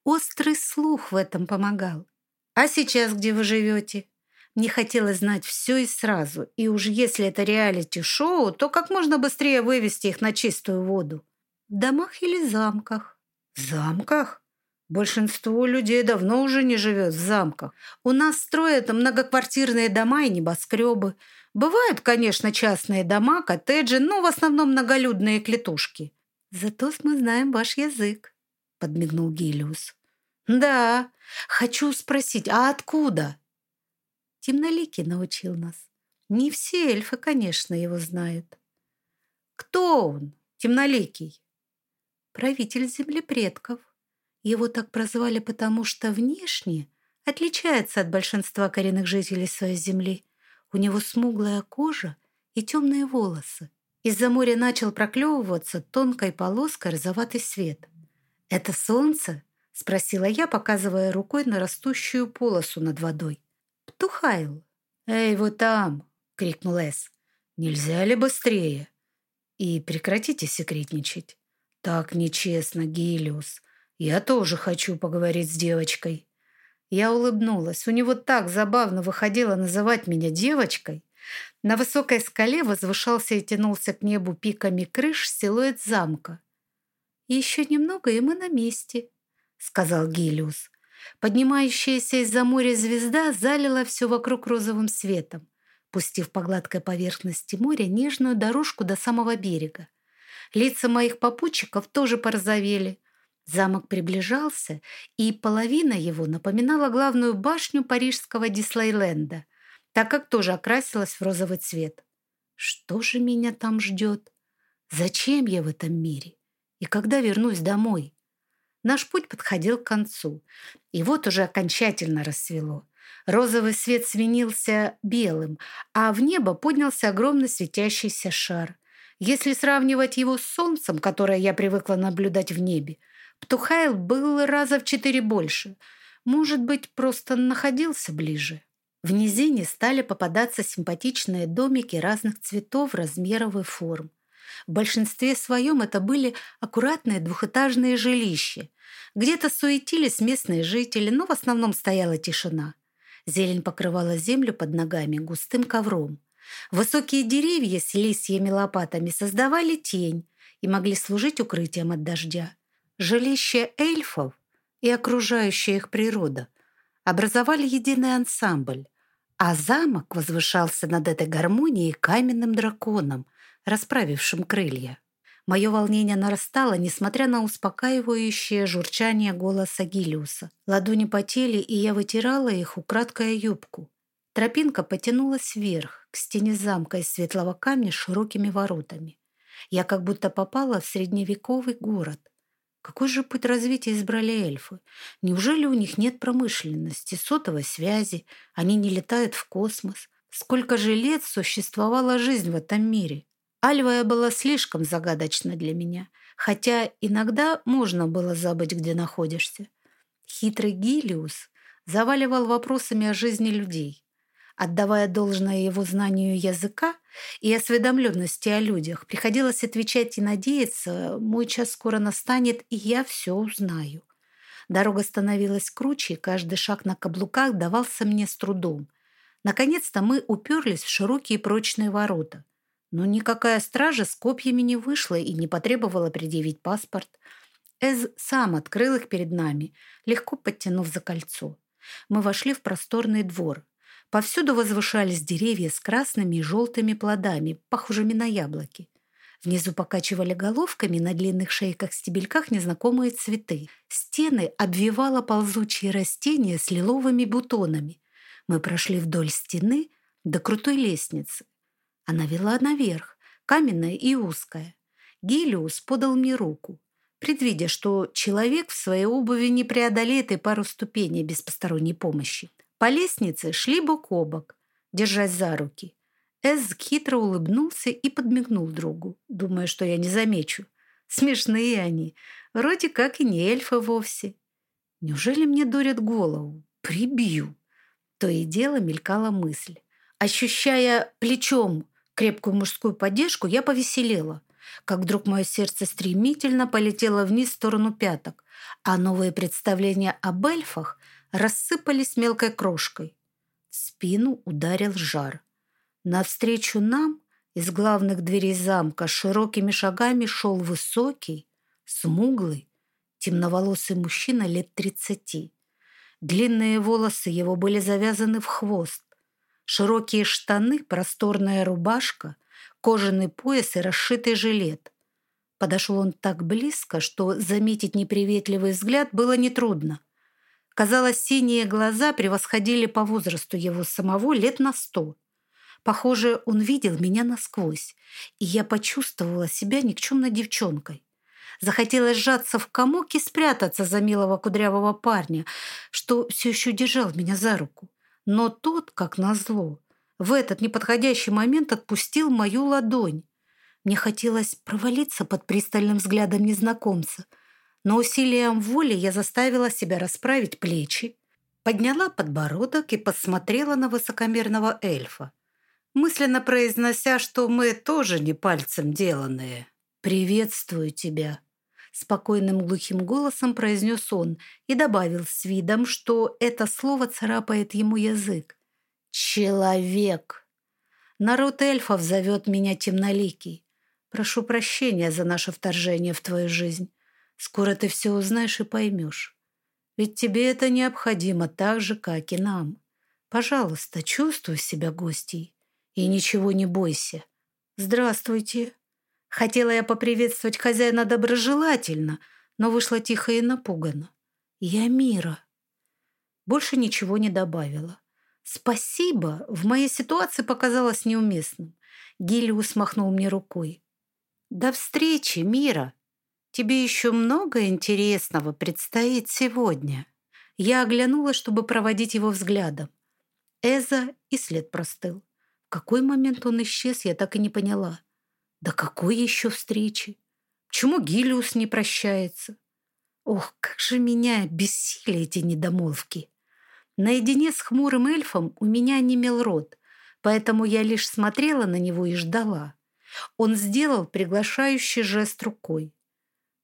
Острый слух в этом помогал. А сейчас где вы живете? Мне хотелось знать все и сразу. И уж если это реалити-шоу, то как можно быстрее вывести их на чистую воду. В домах или замках? В замках? Большинство людей давно уже не живет в замках. У нас строят многоквартирные дома и небоскребы. Бывают, конечно, частные дома, коттеджи, но в основном многолюдные клетушки. Зато мы знаем ваш язык подмигнул Гелиус. Да, хочу спросить, а откуда? Темноликий научил нас. Не все эльфы, конечно, его знают. Кто он, Темноликий? Правитель земли предков. Его так прозвали, потому что внешне отличается от большинства коренных жителей своей земли. У него смуглая кожа и темные волосы. Из-за моря начал проклевываться тонкой полоской розоватый свет. «Это солнце?» — спросила я, показывая рукой на растущую полосу над водой. «Птухайл!» «Эй, вы там!» — крикнул Эс. «Нельзя ли быстрее?» «И прекратите секретничать». «Так нечестно, Гелиус. Я тоже хочу поговорить с девочкой». Я улыбнулась. У него так забавно выходило называть меня девочкой. На высокой скале возвышался и тянулся к небу пиками крыш силуэт замка. «Еще немного, и мы на месте», — сказал Гелиус. Поднимающаяся из-за моря звезда залила все вокруг розовым светом, пустив по гладкой поверхности моря нежную дорожку до самого берега. Лица моих попутчиков тоже порозовели. Замок приближался, и половина его напоминала главную башню парижского Дислейленда, так как тоже окрасилась в розовый цвет. Что же меня там ждет? Зачем я в этом мире? и когда вернусь домой. Наш путь подходил к концу, и вот уже окончательно рассвело. Розовый свет сменился белым, а в небо поднялся огромный светящийся шар. Если сравнивать его с солнцем, которое я привыкла наблюдать в небе, Птухайл был раза в четыре больше. Может быть, просто находился ближе. В низине стали попадаться симпатичные домики разных цветов, размеров и форм. В большинстве своем это были аккуратные двухэтажные жилища. Где-то суетились местные жители, но в основном стояла тишина. Зелень покрывала землю под ногами густым ковром. Высокие деревья с листьями лопатами создавали тень и могли служить укрытием от дождя. Жилища эльфов и окружающая их природа образовали единый ансамбль, а замок возвышался над этой гармонией каменным драконом, расправившим крылья. Мое волнение нарастало, несмотря на успокаивающее журчание голоса Гилиуса. Ладони потели, и я вытирала их, украдкая юбку. Тропинка потянулась вверх, к стене замка из светлого камня с широкими воротами. Я как будто попала в средневековый город. Какой же путь развития избрали эльфы? Неужели у них нет промышленности, сотовой связи? Они не летают в космос? Сколько же лет существовала жизнь в этом мире? Альвая была слишком загадочна для меня, хотя иногда можно было забыть, где находишься. Хитрый Гилиус заваливал вопросами о жизни людей. Отдавая должное его знанию языка и осведомленности о людях, приходилось отвечать и надеяться, мой час скоро настанет, и я все узнаю. Дорога становилась круче, и каждый шаг на каблуках давался мне с трудом. Наконец-то мы уперлись в широкие прочные ворота. Но никакая стража с копьями не вышла и не потребовала предъявить паспорт. Эз сам открыл их перед нами, легко подтянув за кольцо. Мы вошли в просторный двор. Повсюду возвышались деревья с красными и желтыми плодами, похожими на яблоки. Внизу покачивали головками на длинных шейках-стебельках незнакомые цветы. Стены обвивало ползучие растения с лиловыми бутонами. Мы прошли вдоль стены до крутой лестницы. Она вела наверх, каменная и узкая. Гелиус подал мне руку, предвидя, что человек в своей обуви не преодолеет и пару ступеней без посторонней помощи. По лестнице шли бок о бок, держась за руки. Эз хитро улыбнулся и подмигнул другу, думая, что я не замечу. Смешные они, вроде как и не эльфы вовсе. Неужели мне дурят голову? Прибью. То и дело мелькала мысль. Ощущая плечом крепкую мужскую поддержку, я повеселела, как вдруг мое сердце стремительно полетело вниз в сторону пяток, а новые представления об эльфах рассыпались мелкой крошкой. В спину ударил жар. Навстречу нам из главных дверей замка широкими шагами шел высокий, смуглый, темноволосый мужчина лет тридцати. Длинные волосы его были завязаны в хвост. Широкие штаны, просторная рубашка, кожаный пояс и расшитый жилет. Подошел он так близко, что заметить неприветливый взгляд было нетрудно. Казалось, синие глаза превосходили по возрасту его самого лет на сто. Похоже, он видел меня насквозь, и я почувствовала себя никчемной девчонкой. Захотелось сжаться в комок и спрятаться за милого кудрявого парня, что все еще держал меня за руку. Но тот, как назло, в этот неподходящий момент отпустил мою ладонь. Мне хотелось провалиться под пристальным взглядом незнакомца, но усилием воли я заставила себя расправить плечи, подняла подбородок и посмотрела на высокомерного эльфа мысленно произнося, что мы тоже не пальцем деланные. «Приветствую тебя», — спокойным глухим голосом произнес он и добавил с видом, что это слово царапает ему язык. «Человек! Народ эльфов зовет меня темноликий. Прошу прощения за наше вторжение в твою жизнь. Скоро ты все узнаешь и поймешь. Ведь тебе это необходимо так же, как и нам. Пожалуйста, чувствуй себя гостей. И ничего не бойся. Здравствуйте. Хотела я поприветствовать хозяина доброжелательно, но вышла тихо и напугана. Я Мира. Больше ничего не добавила. Спасибо в моей ситуации показалось неуместным. Гилиус махнул мне рукой. До встречи, Мира. Тебе еще много интересного предстоит сегодня. Я оглянулась, чтобы проводить его взглядом. Эза и след простыл какой момент он исчез, я так и не поняла. Да какой еще встречи? Почему Гилиус не прощается? Ох, как же меня бесили эти недомолвки. Наедине с хмурым эльфом у меня немел рот, поэтому я лишь смотрела на него и ждала. Он сделал приглашающий жест рукой.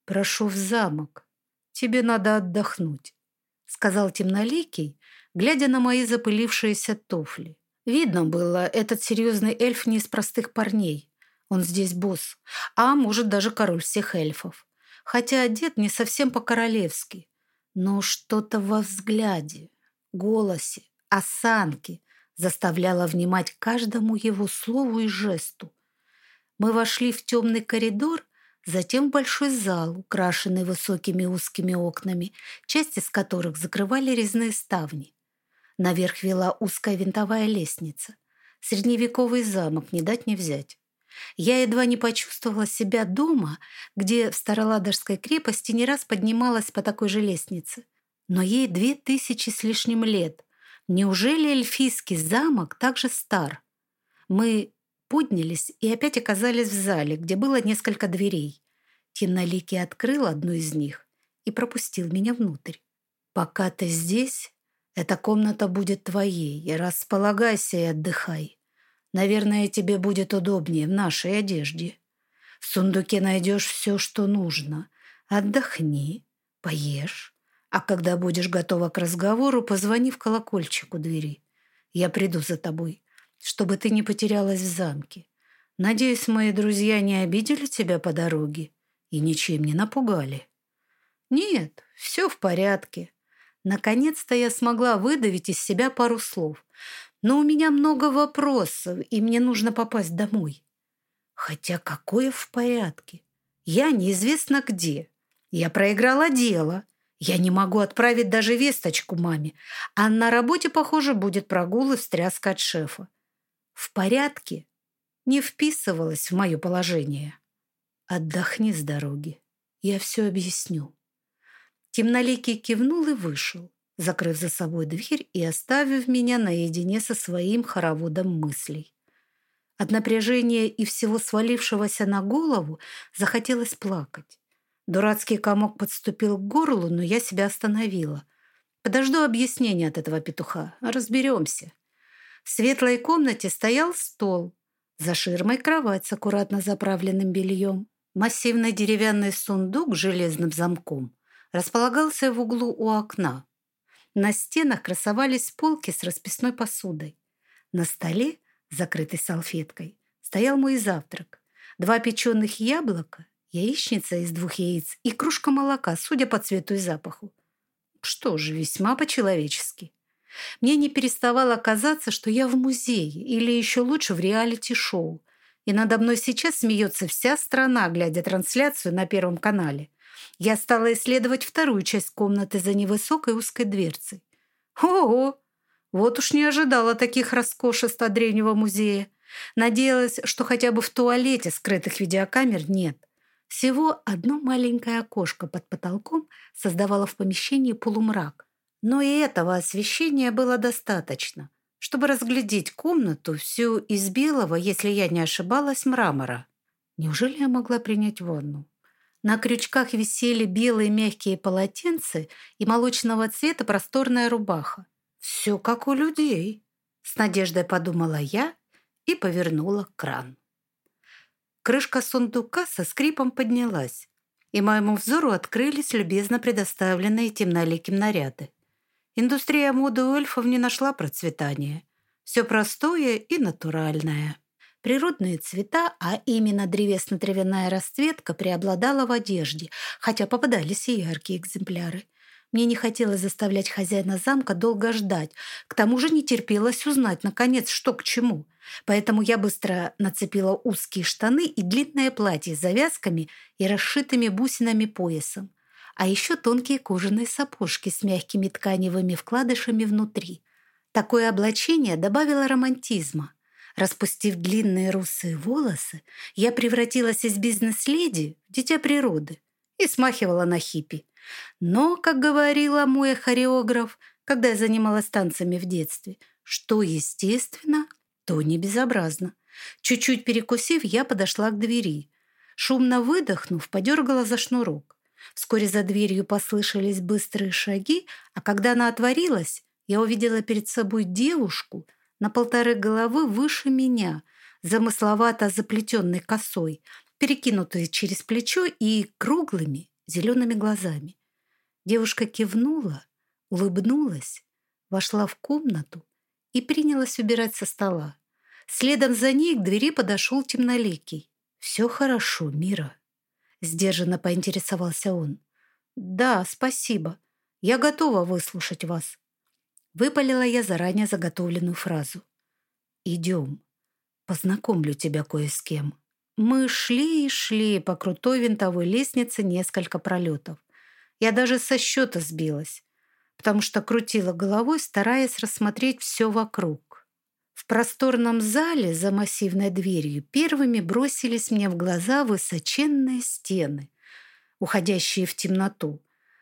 «Прошу в замок. Тебе надо отдохнуть», — сказал темноликий, глядя на мои запылившиеся туфли. Видно было, этот серьезный эльф не из простых парней. Он здесь босс, а может даже король всех эльфов. Хотя одет не совсем по-королевски. Но что-то во взгляде, голосе, осанке заставляло внимать каждому его слову и жесту. Мы вошли в темный коридор, затем в большой зал, украшенный высокими узкими окнами, часть из которых закрывали резные ставни. Наверх вела узкая винтовая лестница. Средневековый замок не дать не взять. Я едва не почувствовала себя дома, где в Староладожской крепости не раз поднималась по такой же лестнице. Но ей две тысячи с лишним лет. Неужели эльфийский замок так же стар? Мы поднялись и опять оказались в зале, где было несколько дверей. Темноликий открыл одну из них и пропустил меня внутрь. «Пока ты здесь, эта комната будет твоей. Располагайся и отдыхай. Наверное, тебе будет удобнее в нашей одежде. В сундуке найдешь все, что нужно. Отдохни, поешь. А когда будешь готова к разговору, позвони в колокольчик у двери. Я приду за тобой, чтобы ты не потерялась в замке. Надеюсь, мои друзья не обидели тебя по дороге и ничем не напугали. Нет, все в порядке. Наконец-то я смогла выдавить из себя пару слов. Но у меня много вопросов, и мне нужно попасть домой. Хотя какое в порядке? Я неизвестно где. Я проиграла дело. Я не могу отправить даже весточку маме. А на работе, похоже, будет прогул и встряска от шефа. В порядке не вписывалась в мое положение. Отдохни с дороги. Я все объясню. Темноликий кивнул и вышел, закрыв за собой дверь и оставив меня наедине со своим хороводом мыслей. От напряжения и всего свалившегося на голову захотелось плакать. Дурацкий комок подступил к горлу, но я себя остановила. Подожду объяснения от этого петуха. Разберемся. В светлой комнате стоял стол. За ширмой кровать с аккуратно заправленным бельем. Массивный деревянный сундук с железным замком располагался в углу у окна. На стенах красовались полки с расписной посудой. На столе, закрытой салфеткой, стоял мой завтрак. Два печеных яблока, яичница из двух яиц и кружка молока, судя по цвету и запаху. Что же, весьма по-человечески. Мне не переставало казаться, что я в музее или еще лучше в реалити-шоу. И надо мной сейчас смеется вся страна, глядя трансляцию на Первом канале. Я стала исследовать вторую часть комнаты за невысокой узкой дверцей. Ого! Вот уж не ожидала таких роскошеств от древнего музея. Надеялась, что хотя бы в туалете скрытых видеокамер нет. Всего одно маленькое окошко под потолком создавало в помещении полумрак. Но и этого освещения было достаточно, чтобы разглядеть комнату всю из белого, если я не ошибалась, мрамора. Неужели я могла принять ванну? На крючках висели белые мягкие полотенца и молочного цвета просторная рубаха. Все как у людей, с надеждой подумала я и повернула кран. Крышка сундука со скрипом поднялась, и моему взору открылись любезно предоставленные темноликим наряды. Индустрия моды у эльфов не нашла процветания. Все простое и натуральное. Природные цвета, а именно древесно-травяная расцветка преобладала в одежде, хотя попадались и яркие экземпляры. Мне не хотелось заставлять хозяина замка долго ждать. К тому же не терпелось узнать, наконец, что к чему. Поэтому я быстро нацепила узкие штаны и длинное платье с завязками и расшитыми бусинами поясом а еще тонкие кожаные сапожки с мягкими тканевыми вкладышами внутри. Такое облачение добавило романтизма. Распустив длинные русые волосы, я превратилась из бизнес-леди в дитя природы и смахивала на хиппи. Но, как говорила мой хореограф, когда я занималась танцами в детстве, что естественно, то не безобразно. Чуть-чуть перекусив, я подошла к двери. Шумно выдохнув, подергала за шнурок. Вскоре за дверью послышались быстрые шаги, а когда она отворилась, я увидела перед собой девушку на полторы головы выше меня, замысловато заплетенной косой, перекинутой через плечо и круглыми зелеными глазами. Девушка кивнула, улыбнулась, вошла в комнату и принялась убирать со стола. Следом за ней к двери подошел темноликий. «Все хорошо, Мира», Сдержанно поинтересовался он. «Да, спасибо. Я готова выслушать вас». Выпалила я заранее заготовленную фразу. «Идем. Познакомлю тебя кое с кем». Мы шли и шли по крутой винтовой лестнице несколько пролетов. Я даже со счета сбилась, потому что крутила головой, стараясь рассмотреть все вокруг. В просторном зале за массивной дверью первыми бросились мне в глаза высоченные стены, уходящие в темноту,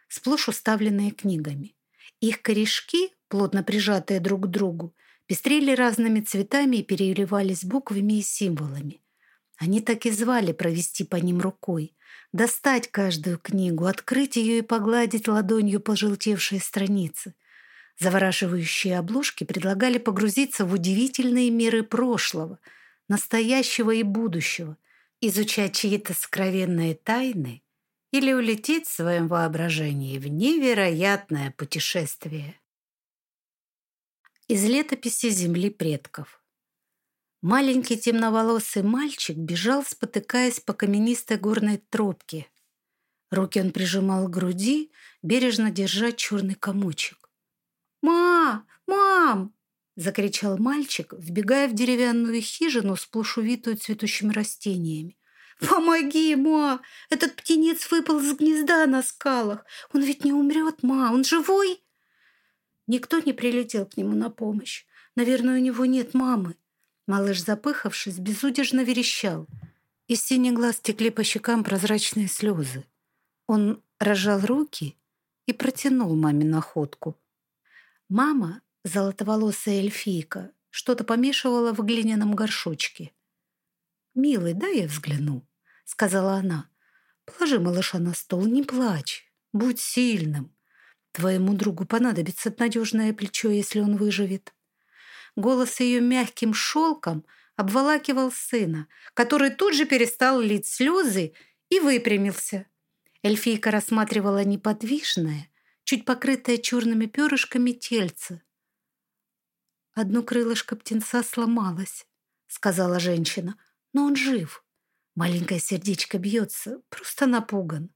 сплошь уставленные книгами. Их корешки, плотно прижатые друг к другу, пестрели разными цветами и переливались буквами и символами. Они так и звали провести по ним рукой, достать каждую книгу, открыть ее и погладить ладонью пожелтевшие страницы – Завораживающие обложки предлагали погрузиться в удивительные миры прошлого, настоящего и будущего, изучать чьи-то скровенные тайны или улететь в своем воображении в невероятное путешествие. Из летописи земли предков. Маленький темноволосый мальчик бежал, спотыкаясь по каменистой горной тропке. Руки он прижимал к груди, бережно держа черный комочек. «Ма! Мам!» закричал мальчик, вбегая в деревянную хижину, сплошь увитую цветущими растениями. «Помоги, ма! Этот птенец выпал из гнезда на скалах. Он ведь не умрет, ма! Он живой!» Никто не прилетел к нему на помощь. Наверное, у него нет мамы. Малыш, запыхавшись, безудержно верещал. Из синих глаз текли по щекам прозрачные слезы. Он разжал руки и протянул маме находку. Мама, золотоволосая эльфийка, что-то помешивала в глиняном горшочке. «Милый, дай я взгляну», — сказала она. «Положи малыша на стол, не плачь, будь сильным. Твоему другу понадобится надежное плечо, если он выживет». Голос ее мягким шелком обволакивал сына, который тут же перестал лить слезы и выпрямился. Эльфийка рассматривала неподвижное, чуть покрытое черными перышками тельце. «Одно крылышко птенца сломалось», — сказала женщина но он жив. Маленькое сердечко бьется, просто напуган.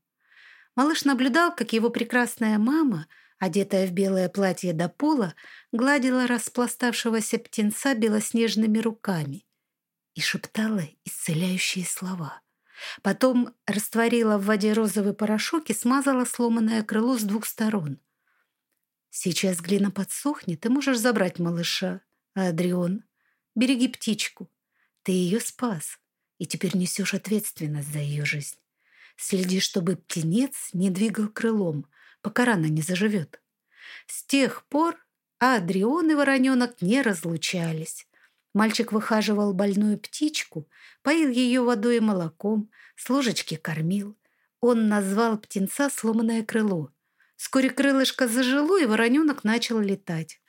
Малыш наблюдал, как его прекрасная мама, одетая в белое платье до пола, гладила распластавшегося птенца белоснежными руками и шептала исцеляющие слова. Потом растворила в воде розовый порошок и смазала сломанное крыло с двух сторон. «Сейчас глина подсохнет, ты можешь забрать малыша, Адрион. Береги птичку. Ты ее спас, и теперь несешь ответственность за ее жизнь. Следи, чтобы птенец не двигал крылом, пока рана не заживет. С тех пор Адрион и вороненок не разлучались. Мальчик выхаживал больную птичку, поил ее водой и молоком, с ложечки кормил. Он назвал птенца «сломанное крыло». Вскоре крылышко зажило, и вороненок начал летать.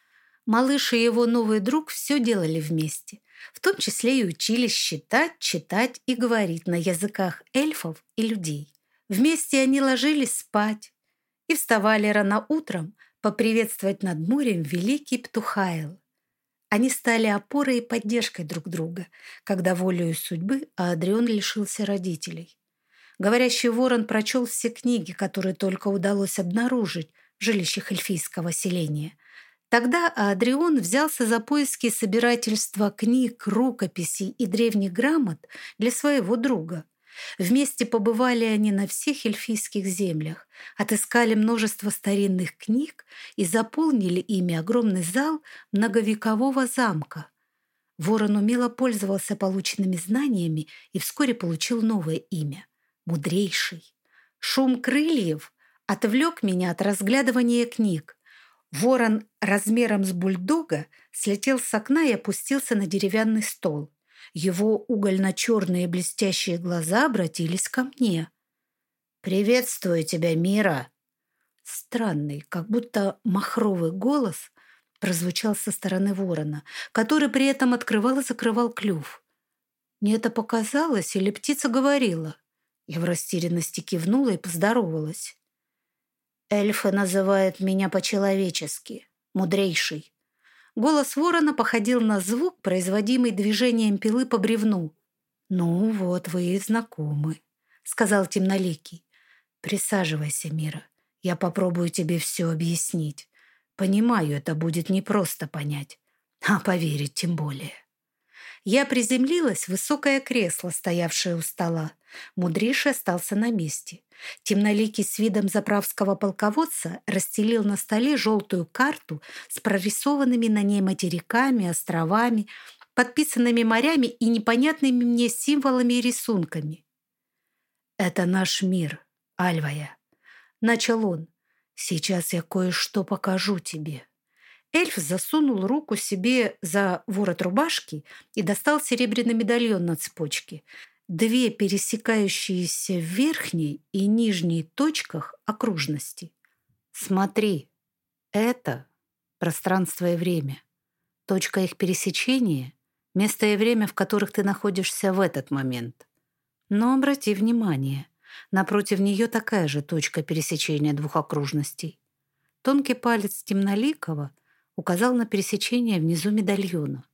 Малыш и его новый друг все делали вместе в том числе и учились считать, читать и говорить на языках эльфов и людей. Вместе они ложились спать и вставали рано утром поприветствовать над морем великий Птухайл. Они стали опорой и поддержкой друг друга, когда волею судьбы Адрион лишился родителей. Говорящий ворон прочел все книги, которые только удалось обнаружить в жилищах эльфийского селения – Тогда Адрион взялся за поиски собирательства книг, рукописей и древних грамот для своего друга. Вместе побывали они на всех эльфийских землях, отыскали множество старинных книг и заполнили ими огромный зал многовекового замка. Ворон умело пользовался полученными знаниями и вскоре получил новое имя — Мудрейший. Шум крыльев отвлек меня от разглядывания книг. Ворон размером с бульдога слетел с окна и опустился на деревянный стол. Его угольно-черные блестящие глаза обратились ко мне. «Приветствую тебя, Мира!» Странный, как будто махровый голос прозвучал со стороны ворона, который при этом открывал и закрывал клюв. Мне это показалось, или птица говорила? Я в растерянности кивнула и поздоровалась. Эльфы называют меня по-человечески, мудрейший. Голос ворона походил на звук, производимый движением пилы по бревну. «Ну вот, вы и знакомы», — сказал темноликий. «Присаживайся, Мира. Я попробую тебе все объяснить. Понимаю, это будет непросто понять, а поверить тем более». Я приземлилась в высокое кресло, стоявшее у стола. Мудрейший остался на месте. Темноликий с видом заправского полководца расстелил на столе желтую карту с прорисованными на ней материками, островами, подписанными морями и непонятными мне символами и рисунками. «Это наш мир, Альвая», — начал он. «Сейчас я кое-что покажу тебе». Эльф засунул руку себе за ворот рубашки и достал серебряный медальон на цепочке две пересекающиеся в верхней и нижней точках окружности. Смотри, это пространство и время. Точка их пересечения — место и время, в которых ты находишься в этот момент. Но обрати внимание, напротив нее такая же точка пересечения двух окружностей. Тонкий палец темноликого указал на пересечение внизу медальона.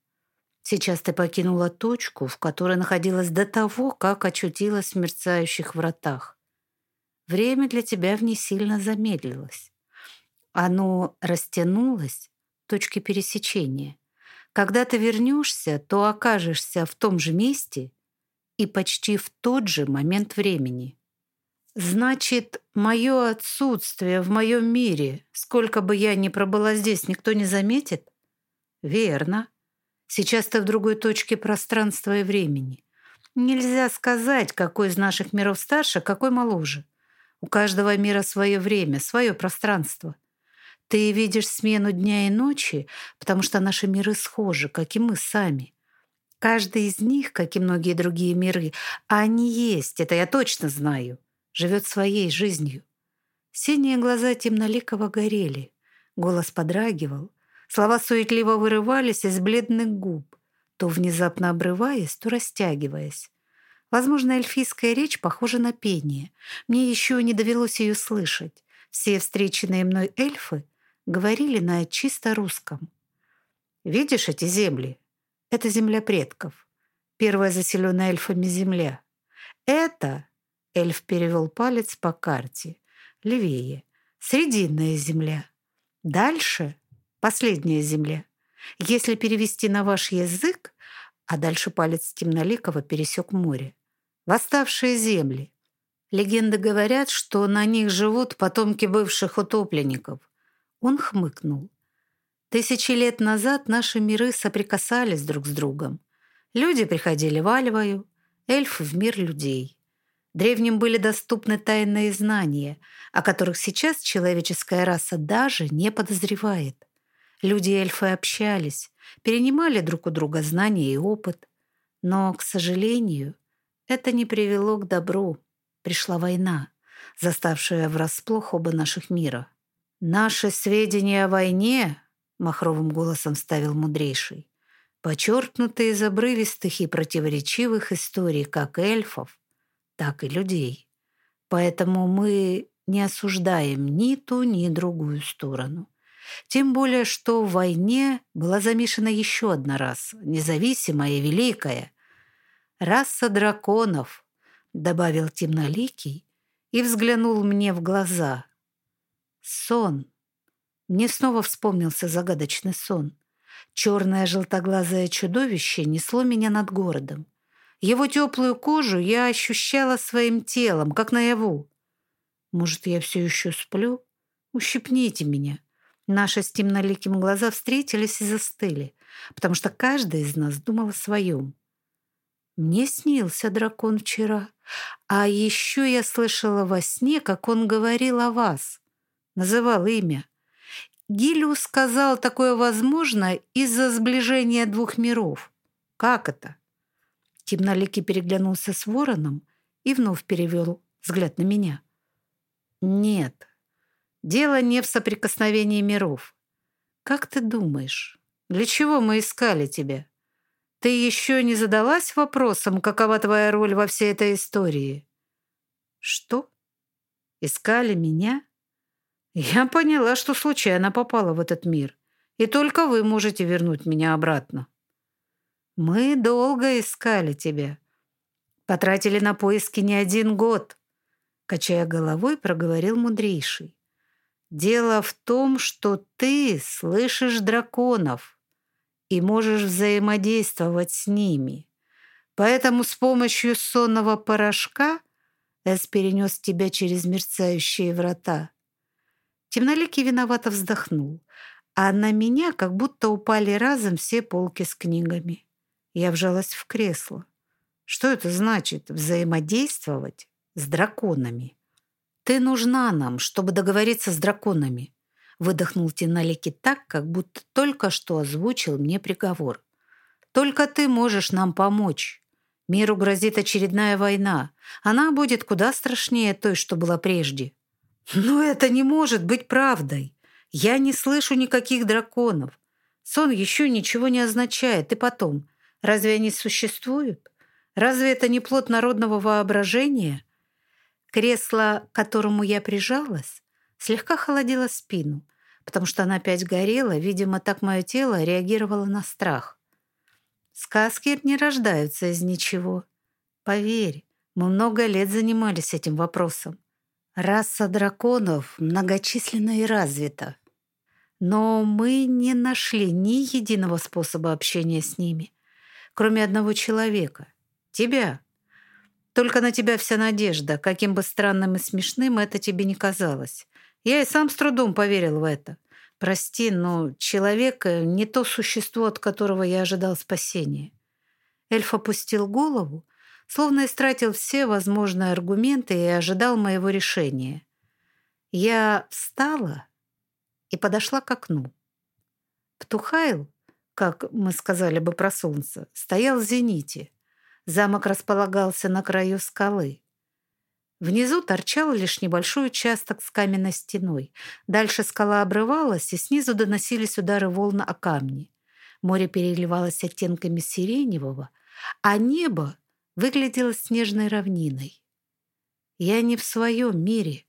Сейчас ты покинула точку, в которой находилась до того, как очутилась в мерцающих вратах. Время для тебя в ней сильно замедлилось. Оно растянулось, точки пересечения. Когда ты вернешься, то окажешься в том же месте и почти в тот же момент времени. Значит, мое отсутствие в моем мире, сколько бы я ни пробыла здесь, никто не заметит? Верно. Сейчас ты в другой точке пространства и времени. Нельзя сказать, какой из наших миров старше, какой моложе. У каждого мира свое время, свое пространство. Ты видишь смену дня и ночи, потому что наши миры схожи, как и мы сами. Каждый из них, как и многие другие миры, они есть, это я точно знаю, живет своей жизнью. Синие глаза темноликого горели, голос подрагивал, слова суетливо вырывались из бледных губ то внезапно обрываясь, то растягиваясь. Возможно, эльфийская речь похожа на пение. Мне еще не довелось ее слышать. Все встреченные мной эльфы говорили на чисто русском. «Видишь эти земли? Это земля предков. Первая заселенная эльфами земля. Это...» — эльф перевел палец по карте. «Левее. Срединная земля. Дальше — последняя земля. Если перевести на ваш язык, а дальше палец темноликого пересек море. Восставшие земли. Легенды говорят, что на них живут потомки бывших утопленников. Он хмыкнул. Тысячи лет назад наши миры соприкасались друг с другом. Люди приходили в Альваю, эльфы в мир людей. Древним были доступны тайные знания, о которых сейчас человеческая раса даже не подозревает. Люди и эльфы общались, перенимали друг у друга знания и опыт. Но, к сожалению, это не привело к добру. Пришла война, заставшая врасплох оба наших мира. «Наши сведения о войне», — махровым голосом ставил мудрейший, подчеркнуты из обрывистых и противоречивых историй как эльфов, так и людей. Поэтому мы не осуждаем ни ту, ни другую сторону. Тем более, что в войне была замешана еще одна раса, независимая и великая. «Раса драконов», — добавил темноликий и взглянул мне в глаза. «Сон». Мне снова вспомнился загадочный сон. Черное желтоглазое чудовище несло меня над городом. Его теплую кожу я ощущала своим телом, как наяву. Может, я все еще сплю? Ущипните меня. Наши с темноликим глаза встретились и застыли, потому что каждый из нас думал о своем. Мне снился дракон вчера, а еще я слышала во сне, как он говорил о вас, называл имя. Гилиус сказал, такое возможно из-за сближения двух миров. Как это? Темноликий переглянулся с вороном и вновь перевел взгляд на меня. Нет, Дело не в соприкосновении миров. Как ты думаешь, для чего мы искали тебя? Ты еще не задалась вопросом, какова твоя роль во всей этой истории? Что? Искали меня? Я поняла, что случайно попала в этот мир, и только вы можете вернуть меня обратно. Мы долго искали тебя. Потратили на поиски не один год. Качая головой, проговорил мудрейший. Дело в том, что ты слышишь драконов и можешь взаимодействовать с ними. Поэтому с помощью сонного порошка Эс перенес тебя через мерцающие врата. Темноликий виновато вздохнул, а на меня как будто упали разом все полки с книгами. Я вжалась в кресло. Что это значит взаимодействовать с драконами? «Ты нужна нам, чтобы договориться с драконами», выдохнул Тиналики так, как будто только что озвучил мне приговор. «Только ты можешь нам помочь. Миру грозит очередная война. Она будет куда страшнее той, что была прежде». «Но это не может быть правдой. Я не слышу никаких драконов. Сон еще ничего не означает. И потом, разве они существуют? Разве это не плод народного воображения?» Кресло, к которому я прижалась, слегка холодило спину, потому что она опять горела, видимо, так мое тело реагировало на страх. Сказки не рождаются из ничего. Поверь, мы много лет занимались этим вопросом. Раса драконов многочисленна и развита. Но мы не нашли ни единого способа общения с ними, кроме одного человека — тебя. Только на тебя вся надежда, каким бы странным и смешным это тебе не казалось. Я и сам с трудом поверил в это. Прости, но человек — не то существо, от которого я ожидал спасения. Эльф опустил голову, словно истратил все возможные аргументы и ожидал моего решения. Я встала и подошла к окну. Птухайл, как мы сказали бы про солнце, стоял в зените. Замок располагался на краю скалы. Внизу торчал лишь небольшой участок с каменной стеной. Дальше скала обрывалась, и снизу доносились удары волн о камни. Море переливалось оттенками сиреневого, а небо выглядело снежной равниной. Я не в своем мире,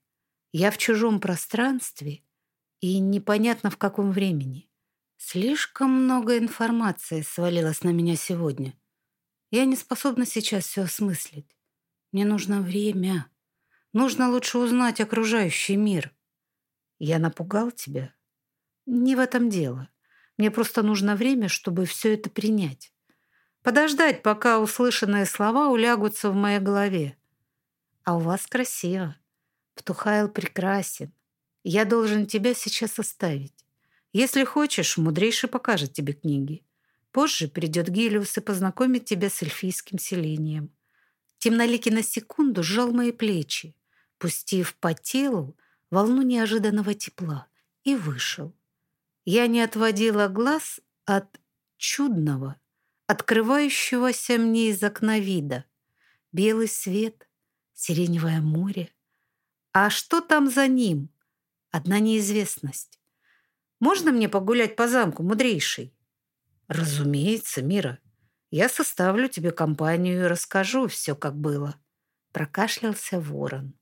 я в чужом пространстве и непонятно в каком времени. Слишком много информации свалилось на меня сегодня. Я не способна сейчас все осмыслить. Мне нужно время. Нужно лучше узнать окружающий мир. Я напугал тебя? Не в этом дело. Мне просто нужно время, чтобы все это принять. Подождать, пока услышанные слова улягутся в моей голове. А у вас красиво. Птухайл прекрасен. Я должен тебя сейчас оставить. Если хочешь, мудрейший покажет тебе книги. Позже придет Гелиус и познакомит тебя с эльфийским селением. Темноликий на секунду сжал мои плечи, пустив по телу волну неожиданного тепла, и вышел. Я не отводила глаз от чудного, открывающегося мне из окна вида. Белый свет, сиреневое море. А что там за ним? Одна неизвестность. Можно мне погулять по замку, мудрейший? Разумеется, Мира. Я составлю тебе компанию и расскажу все, как было. Прокашлялся ворон.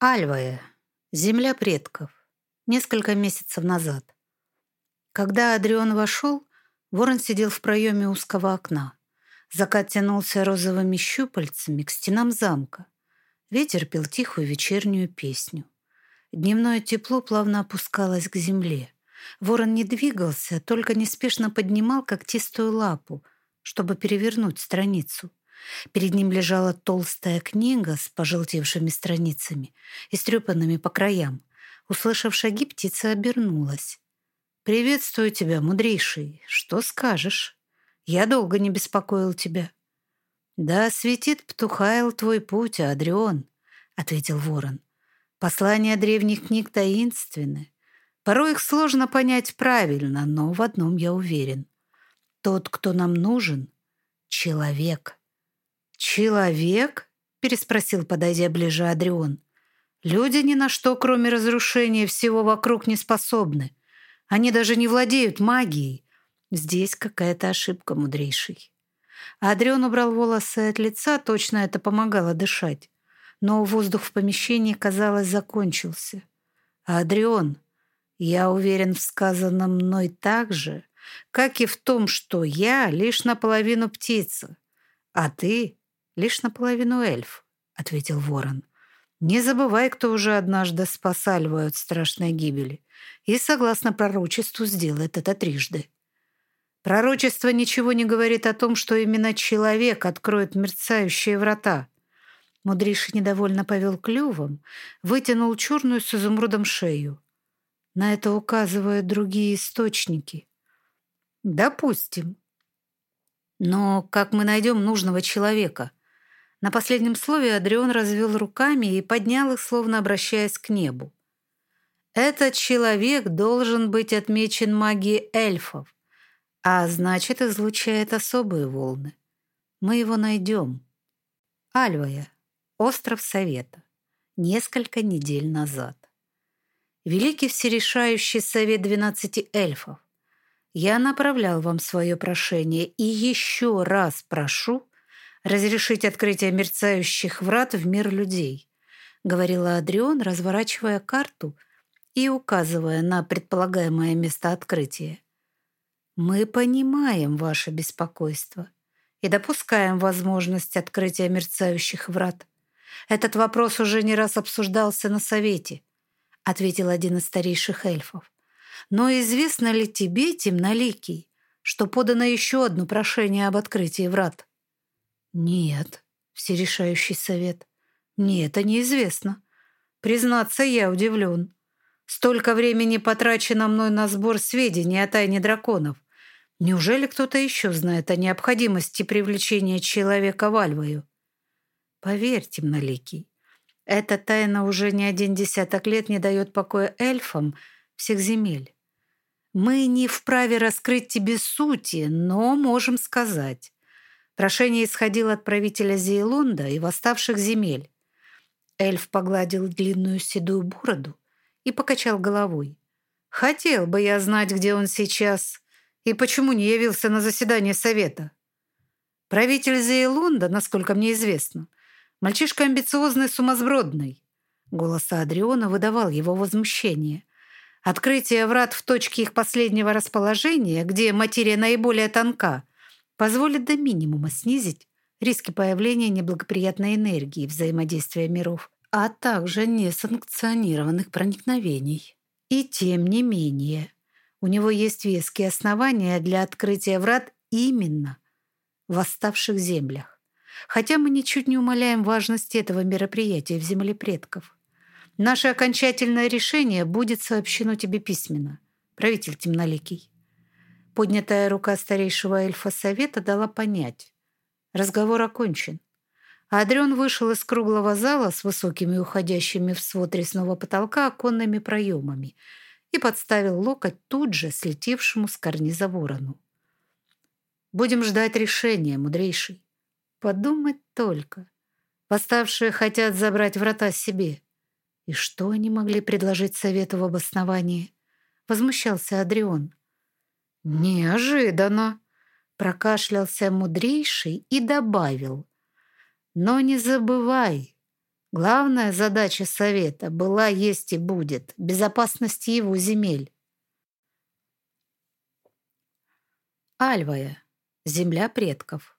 Альвая. Земля предков. Несколько месяцев назад. Когда Адрион вошел, ворон сидел в проеме узкого окна. Закат тянулся розовыми щупальцами к стенам замка. Ветер пел тихую вечернюю песню. Дневное тепло плавно опускалось к земле. Ворон не двигался, только неспешно поднимал когтистую лапу, чтобы перевернуть страницу. Перед ним лежала толстая книга с пожелтевшими страницами, истрепанными по краям. Услышав шаги, птица обернулась. «Приветствую тебя, мудрейший. Что скажешь?» Я долго не беспокоил тебя». «Да светит Птухайл твой путь, Адрион», — ответил ворон. «Послания древних книг таинственны. Порой их сложно понять правильно, но в одном я уверен. Тот, кто нам нужен — человек». «Человек?» — переспросил, подойдя ближе Адрион. «Люди ни на что, кроме разрушения всего вокруг, не способны. Они даже не владеют магией, Здесь какая-то ошибка, мудрейший. Адрион убрал волосы от лица, точно это помогало дышать. Но воздух в помещении, казалось, закончился. Адрион, я уверен в сказанном мной так же, как и в том, что я лишь наполовину птица, а ты лишь наполовину эльф, ответил ворон. Не забывай, кто уже однажды спас Альву от страшной гибели, и, согласно пророчеству, сделает это трижды. Пророчество ничего не говорит о том, что именно человек откроет мерцающие врата. Мудрейший недовольно повел клювом, вытянул черную с изумрудом шею. На это указывают другие источники. Допустим. Но как мы найдем нужного человека? На последнем слове Адрион развел руками и поднял их, словно обращаясь к небу. Этот человек должен быть отмечен магией эльфов а значит, излучает особые волны. Мы его найдем. Альвая, остров Совета. Несколько недель назад. Великий всерешающий совет двенадцати эльфов. Я направлял вам свое прошение и еще раз прошу разрешить открытие мерцающих врат в мир людей, говорила Адрион, разворачивая карту и указывая на предполагаемое место открытия. Мы понимаем ваше беспокойство и допускаем возможность открытия мерцающих врат. Этот вопрос уже не раз обсуждался на совете, ответил один из старейших эльфов. Но известно ли тебе, темноликий, что подано еще одно прошение об открытии врат? Нет, всерешающий совет. Мне это неизвестно. Признаться, я удивлен. Столько времени потрачено мной на сбор сведений о тайне драконов. Неужели кто-то еще знает о необходимости привлечения человека в Альвою? Поверь, темноликий, эта тайна уже не один десяток лет не дает покоя эльфам всех земель. Мы не вправе раскрыть тебе сути, но можем сказать. Прошение исходило от правителя Зейлонда и восставших земель. Эльф погладил длинную седую бороду и покачал головой. «Хотел бы я знать, где он сейчас и почему не явился на заседание совета. Правитель Зейлунда, насколько мне известно, мальчишка амбициозный, сумасбродный». Голос Адриона выдавал его возмущение. Открытие врат в точке их последнего расположения, где материя наиболее тонка, позволит до минимума снизить риски появления неблагоприятной энергии взаимодействия миров а также несанкционированных проникновений. И тем не менее, у него есть веские основания для открытия врат именно в оставших землях. Хотя мы ничуть не умаляем важности этого мероприятия в земле предков. Наше окончательное решение будет сообщено тебе письменно, правитель темноликий. Поднятая рука старейшего эльфа совета дала понять. Разговор окончен. Адрион вышел из круглого зала с высокими уходящими в свод ресного потолка оконными проемами и подставил локоть тут же слетевшему с карниза ворону. «Будем ждать решения, мудрейший. Подумать только. Восставшие хотят забрать врата себе. И что они могли предложить совету в обосновании?» Возмущался Адрион. «Неожиданно!» Прокашлялся мудрейший и добавил – но не забывай, главная задача Совета была, есть и будет, безопасность его земель. Альвая, земля предков.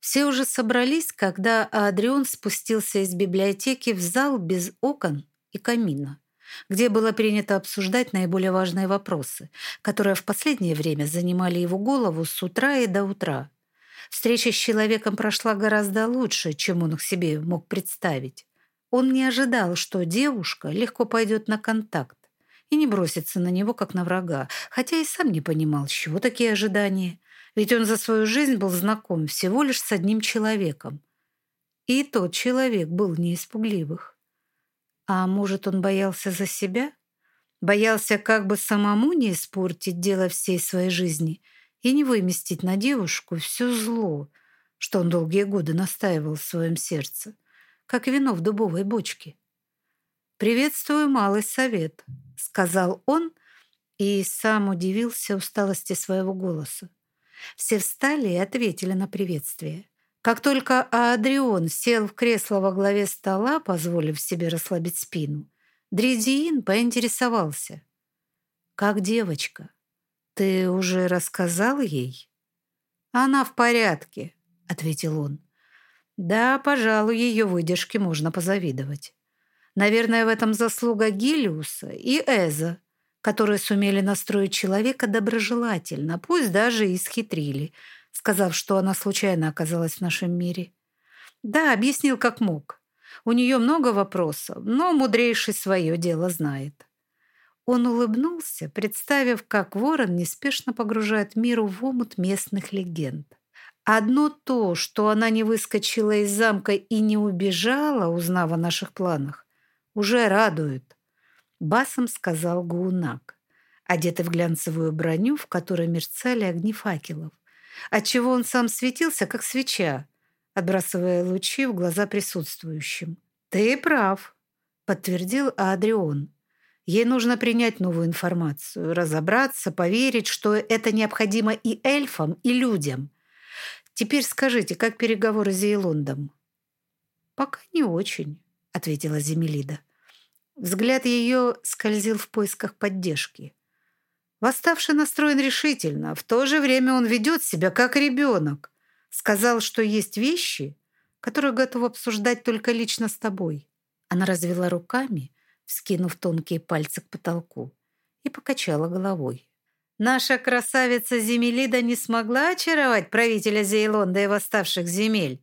Все уже собрались, когда Адрион спустился из библиотеки в зал без окон и камина, где было принято обсуждать наиболее важные вопросы, которые в последнее время занимали его голову с утра и до утра. Встреча с человеком прошла гораздо лучше, чем он их себе мог представить. Он не ожидал, что девушка легко пойдет на контакт и не бросится на него, как на врага, хотя и сам не понимал, с чего такие ожидания. Ведь он за свою жизнь был знаком всего лишь с одним человеком. И тот человек был не испугливых. А может, он боялся за себя? Боялся как бы самому не испортить дело всей своей жизни – и не выместить на девушку все зло, что он долгие годы настаивал в своем сердце, как вино в дубовой бочке. «Приветствую, малый совет», — сказал он и сам удивился усталости своего голоса. Все встали и ответили на приветствие. Как только Адрион сел в кресло во главе стола, позволив себе расслабить спину, Дридиин поинтересовался. «Как девочка?» «Ты уже рассказал ей?» «Она в порядке», — ответил он. «Да, пожалуй, ее выдержке можно позавидовать. Наверное, в этом заслуга Гилиуса и Эза, которые сумели настроить человека доброжелательно, пусть даже и схитрили, сказав, что она случайно оказалась в нашем мире. Да, объяснил как мог. У нее много вопросов, но мудрейший свое дело знает. Он улыбнулся, представив, как ворон неспешно погружает миру в омут местных легенд. Одно то, что она не выскочила из замка и не убежала, узнав о наших планах, уже радует. Басом сказал Гунак, одетый в глянцевую броню, в которой мерцали огни факелов, отчего он сам светился, как свеча, отбрасывая лучи в глаза присутствующим. «Ты прав», — подтвердил Адрион. Ей нужно принять новую информацию, разобраться, поверить, что это необходимо и эльфам, и людям. Теперь скажите, как переговоры с Зейлондом? «Пока не очень», — ответила Земелида. Взгляд ее скользил в поисках поддержки. Восставший настроен решительно. В то же время он ведет себя как ребенок. Сказал, что есть вещи, которую готова обсуждать только лично с тобой». Она развела руками, вскинув тонкие пальцы к потолку, и покачала головой. «Наша красавица Земелида не смогла очаровать правителя Зейлонда и восставших земель?»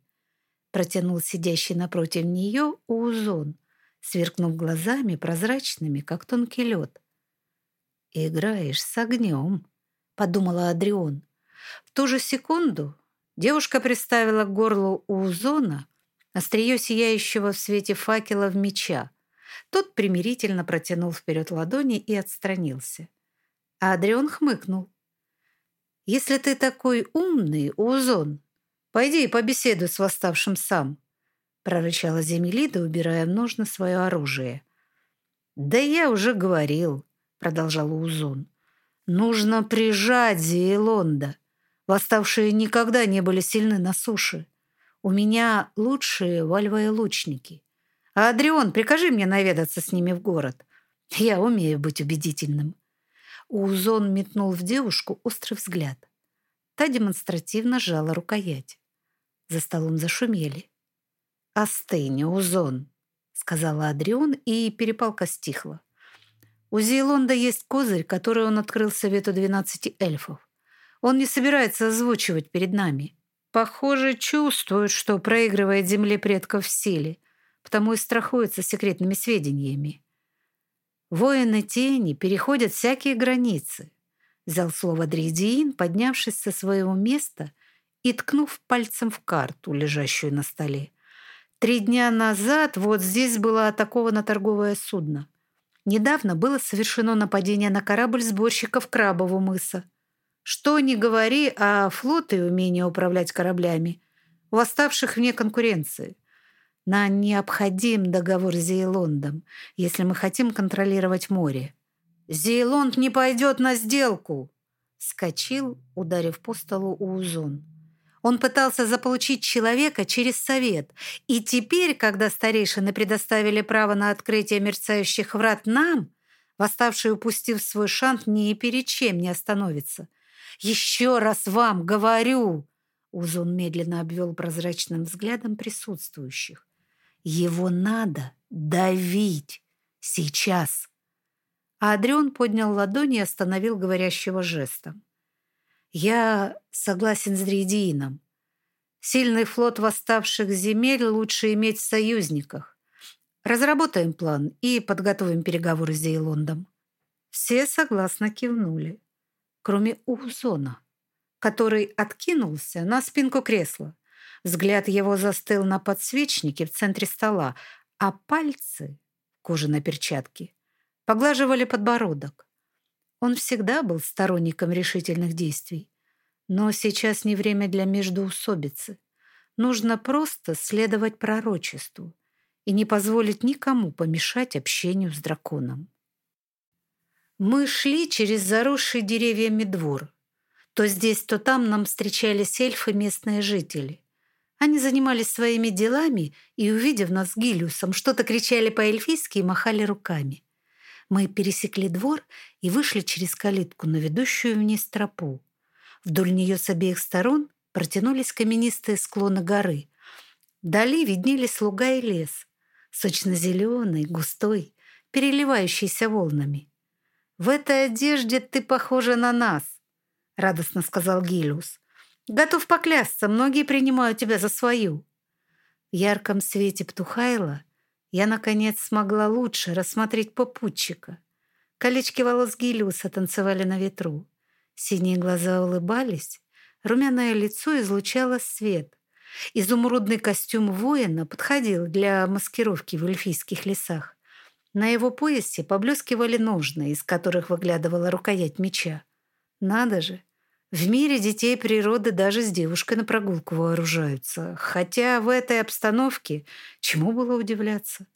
протянул сидящий напротив нее Узон, сверкнув глазами прозрачными, как тонкий лед. «Играешь с огнем», — подумала Адрион. В ту же секунду девушка приставила к горлу Узона острие сияющего в свете факелов меча. Тот примирительно протянул вперед ладони и отстранился. А Адрион хмыкнул. «Если ты такой умный, Узон, пойди и побеседуй с восставшим сам», прорычала Земелида, убирая в ножны свое оружие. «Да я уже говорил», — продолжал Узон. «Нужно прижать Зейлонда. Восставшие никогда не были сильны на суше. У меня лучшие вальвые лучники. А Адрион, прикажи мне наведаться с ними в город. Я умею быть убедительным». Узон метнул в девушку острый взгляд. Та демонстративно сжала рукоять. За столом зашумели. «Остынь, Узон», — сказала Адрион, и перепалка стихла. У Зейлонда есть козырь, который он открыл Совету двенадцати эльфов. Он не собирается озвучивать перед нами. Похоже, чувствует, что проигрывает земле предков в силе, потому и страхуется секретными сведениями. Воины тени переходят всякие границы. Взял слово Дрейдиин, поднявшись со своего места и ткнув пальцем в карту, лежащую на столе. Три дня назад вот здесь было атаковано торговое судно. Недавно было совершено нападение на корабль сборщиков Крабову мыса. Что ни говори, а флот и умение управлять кораблями у оставших вне конкуренции. Нам необходим договор с Зейлондом, если мы хотим контролировать море. «Зейлонд не пойдет на сделку!» Скочил, ударив по столу Узон. Он пытался заполучить человека через совет, и теперь, когда старейшины предоставили право на открытие мерцающих врат нам, восставший, упустив свой шанс, ни перед чем не остановится. «Еще раз вам говорю!» Узон медленно обвел прозрачным взглядом присутствующих. Его надо давить. Сейчас. А Адрион поднял ладони и остановил говорящего жестом. Я согласен с Дридиином. Сильный флот восставших земель лучше иметь в союзниках. Разработаем план и подготовим переговоры с Зейлондом. Все согласно кивнули, кроме Узона, который откинулся на спинку кресла. Взгляд его застыл на подсвечнике в центре стола, а пальцы в кожаной перчатке поглаживали подбородок. Он всегда был сторонником решительных действий. Но сейчас не время для междоусобицы. Нужно просто следовать пророчеству и не позволить никому помешать общению с драконом. Мы шли через заросший деревьями двор. То здесь, то там нам встречались эльфы местные жители. Они занимались своими делами и, увидев нас с Гилиусом, что-то кричали по-эльфийски и махали руками. Мы пересекли двор и вышли через калитку на ведущую вниз тропу. Вдоль нее с обеих сторон протянулись каменистые склоны горы. Вдали виднелись луга и лес, сочно-зеленый, густой, переливающийся волнами. «В этой одежде ты похожа на нас», — радостно сказал Гилиус. Готов поклясться, многие принимают тебя за свою. В ярком свете Птухайла я, наконец, смогла лучше рассмотреть попутчика. Колечки волос Гилиуса танцевали на ветру. Синие глаза улыбались, румяное лицо излучало свет. Изумрудный костюм воина подходил для маскировки в эльфийских лесах. На его поясе поблескивали ножны, из которых выглядывала рукоять меча. Надо же! В мире детей природы даже с девушкой на прогулку вооружаются. Хотя в этой обстановке чему было удивляться?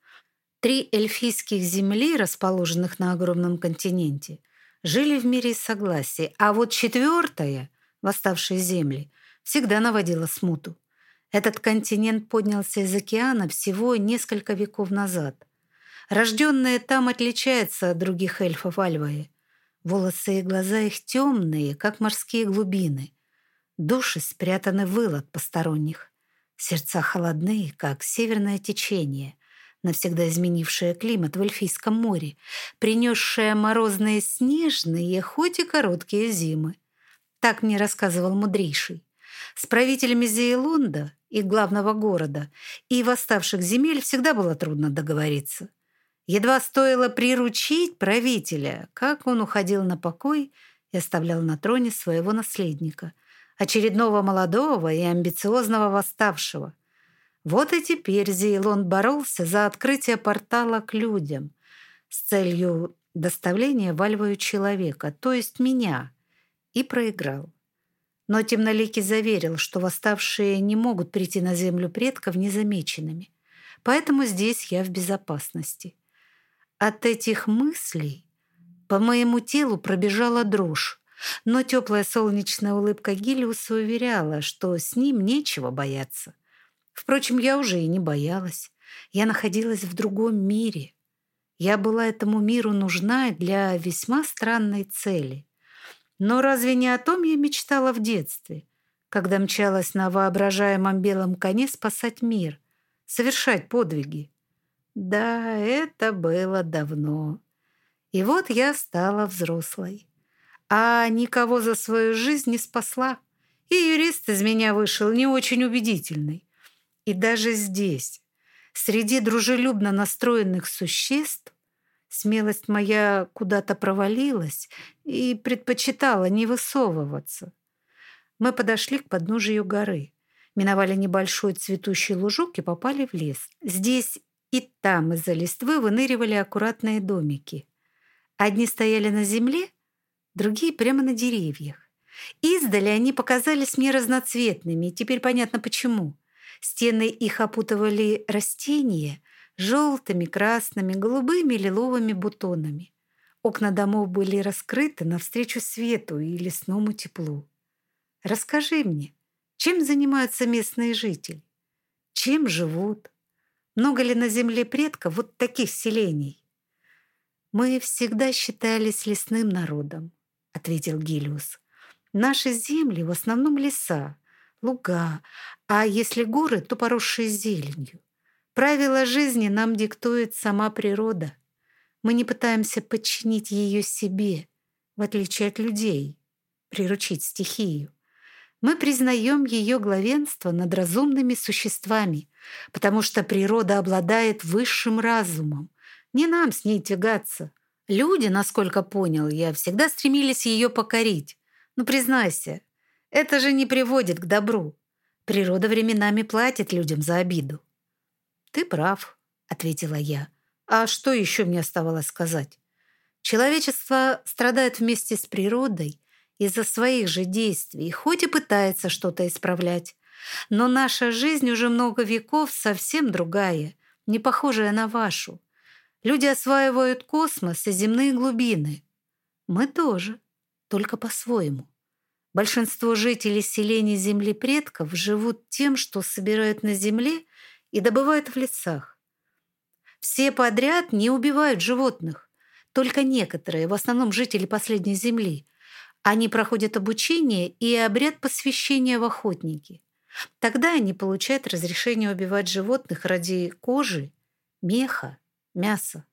Три эльфийских земли, расположенных на огромном континенте, жили в мире согласия, а вот четвертая, восставшие земли, всегда наводила смуту. Этот континент поднялся из океана всего несколько веков назад. Рожденные там отличаются от других эльфов Альваи. Волосы и глаза их темные, как морские глубины. Души спрятаны в выл от посторонних. Сердца холодные, как северное течение, навсегда изменившее климат в Эльфийском море, принесшее морозные снежные, хоть и короткие зимы. Так мне рассказывал мудрейший. С правителями Зейлонда, и главного города, и восставших земель всегда было трудно договориться. Едва стоило приручить правителя, как он уходил на покой и оставлял на троне своего наследника, очередного молодого и амбициозного восставшего. Вот и теперь Зейлон боролся за открытие портала к людям с целью доставления в человека, то есть меня, и проиграл. Но Темноликий заверил, что восставшие не могут прийти на землю предков незамеченными. Поэтому здесь я в безопасности. От этих мыслей по моему телу пробежала дрожь, но теплая солнечная улыбка Гилиуса уверяла, что с ним нечего бояться. Впрочем, я уже и не боялась. Я находилась в другом мире. Я была этому миру нужна для весьма странной цели. Но разве не о том я мечтала в детстве, когда мчалась на воображаемом белом коне спасать мир, совершать подвиги? Да, это было давно. И вот я стала взрослой. А никого за свою жизнь не спасла. И юрист из меня вышел не очень убедительный. И даже здесь, среди дружелюбно настроенных существ, Смелость моя куда-то провалилась и предпочитала не высовываться. Мы подошли к подножию горы, миновали небольшой цветущий лужок и попали в лес. Здесь и там из-за листвы выныривали аккуратные домики. Одни стояли на земле, другие прямо на деревьях. Издали они показались мне разноцветными, и теперь понятно почему. Стены их опутывали растения, желтыми, красными, голубыми, лиловыми бутонами. Окна домов были раскрыты навстречу свету и лесному теплу. Расскажи мне, чем занимаются местные жители? Чем живут? Много ли на земле предков вот таких селений? Мы всегда считались лесным народом, ответил Гилиус. Наши земли в основном леса, луга, а если горы, то поросшие зеленью. Правила жизни нам диктует сама природа. Мы не пытаемся подчинить ее себе, в отличие от людей, приручить стихию. Мы признаем ее главенство над разумными существами, потому что природа обладает высшим разумом. Не нам с ней тягаться. Люди, насколько понял я, всегда стремились ее покорить. Но признайся, это же не приводит к добру. Природа временами платит людям за обиду. «Ты прав», — ответила я. «А что еще мне оставалось сказать? Человечество страдает вместе с природой из-за своих же действий, хоть и пытается что-то исправлять. Но наша жизнь уже много веков совсем другая, не похожая на вашу. Люди осваивают космос и земные глубины. Мы тоже, только по-своему. Большинство жителей селений Земли предков живут тем, что собирают на Земле и добывают в лесах. Все подряд не убивают животных, только некоторые, в основном жители последней земли. Они проходят обучение и обряд посвящения в охотники. Тогда они получают разрешение убивать животных ради кожи, меха, мяса.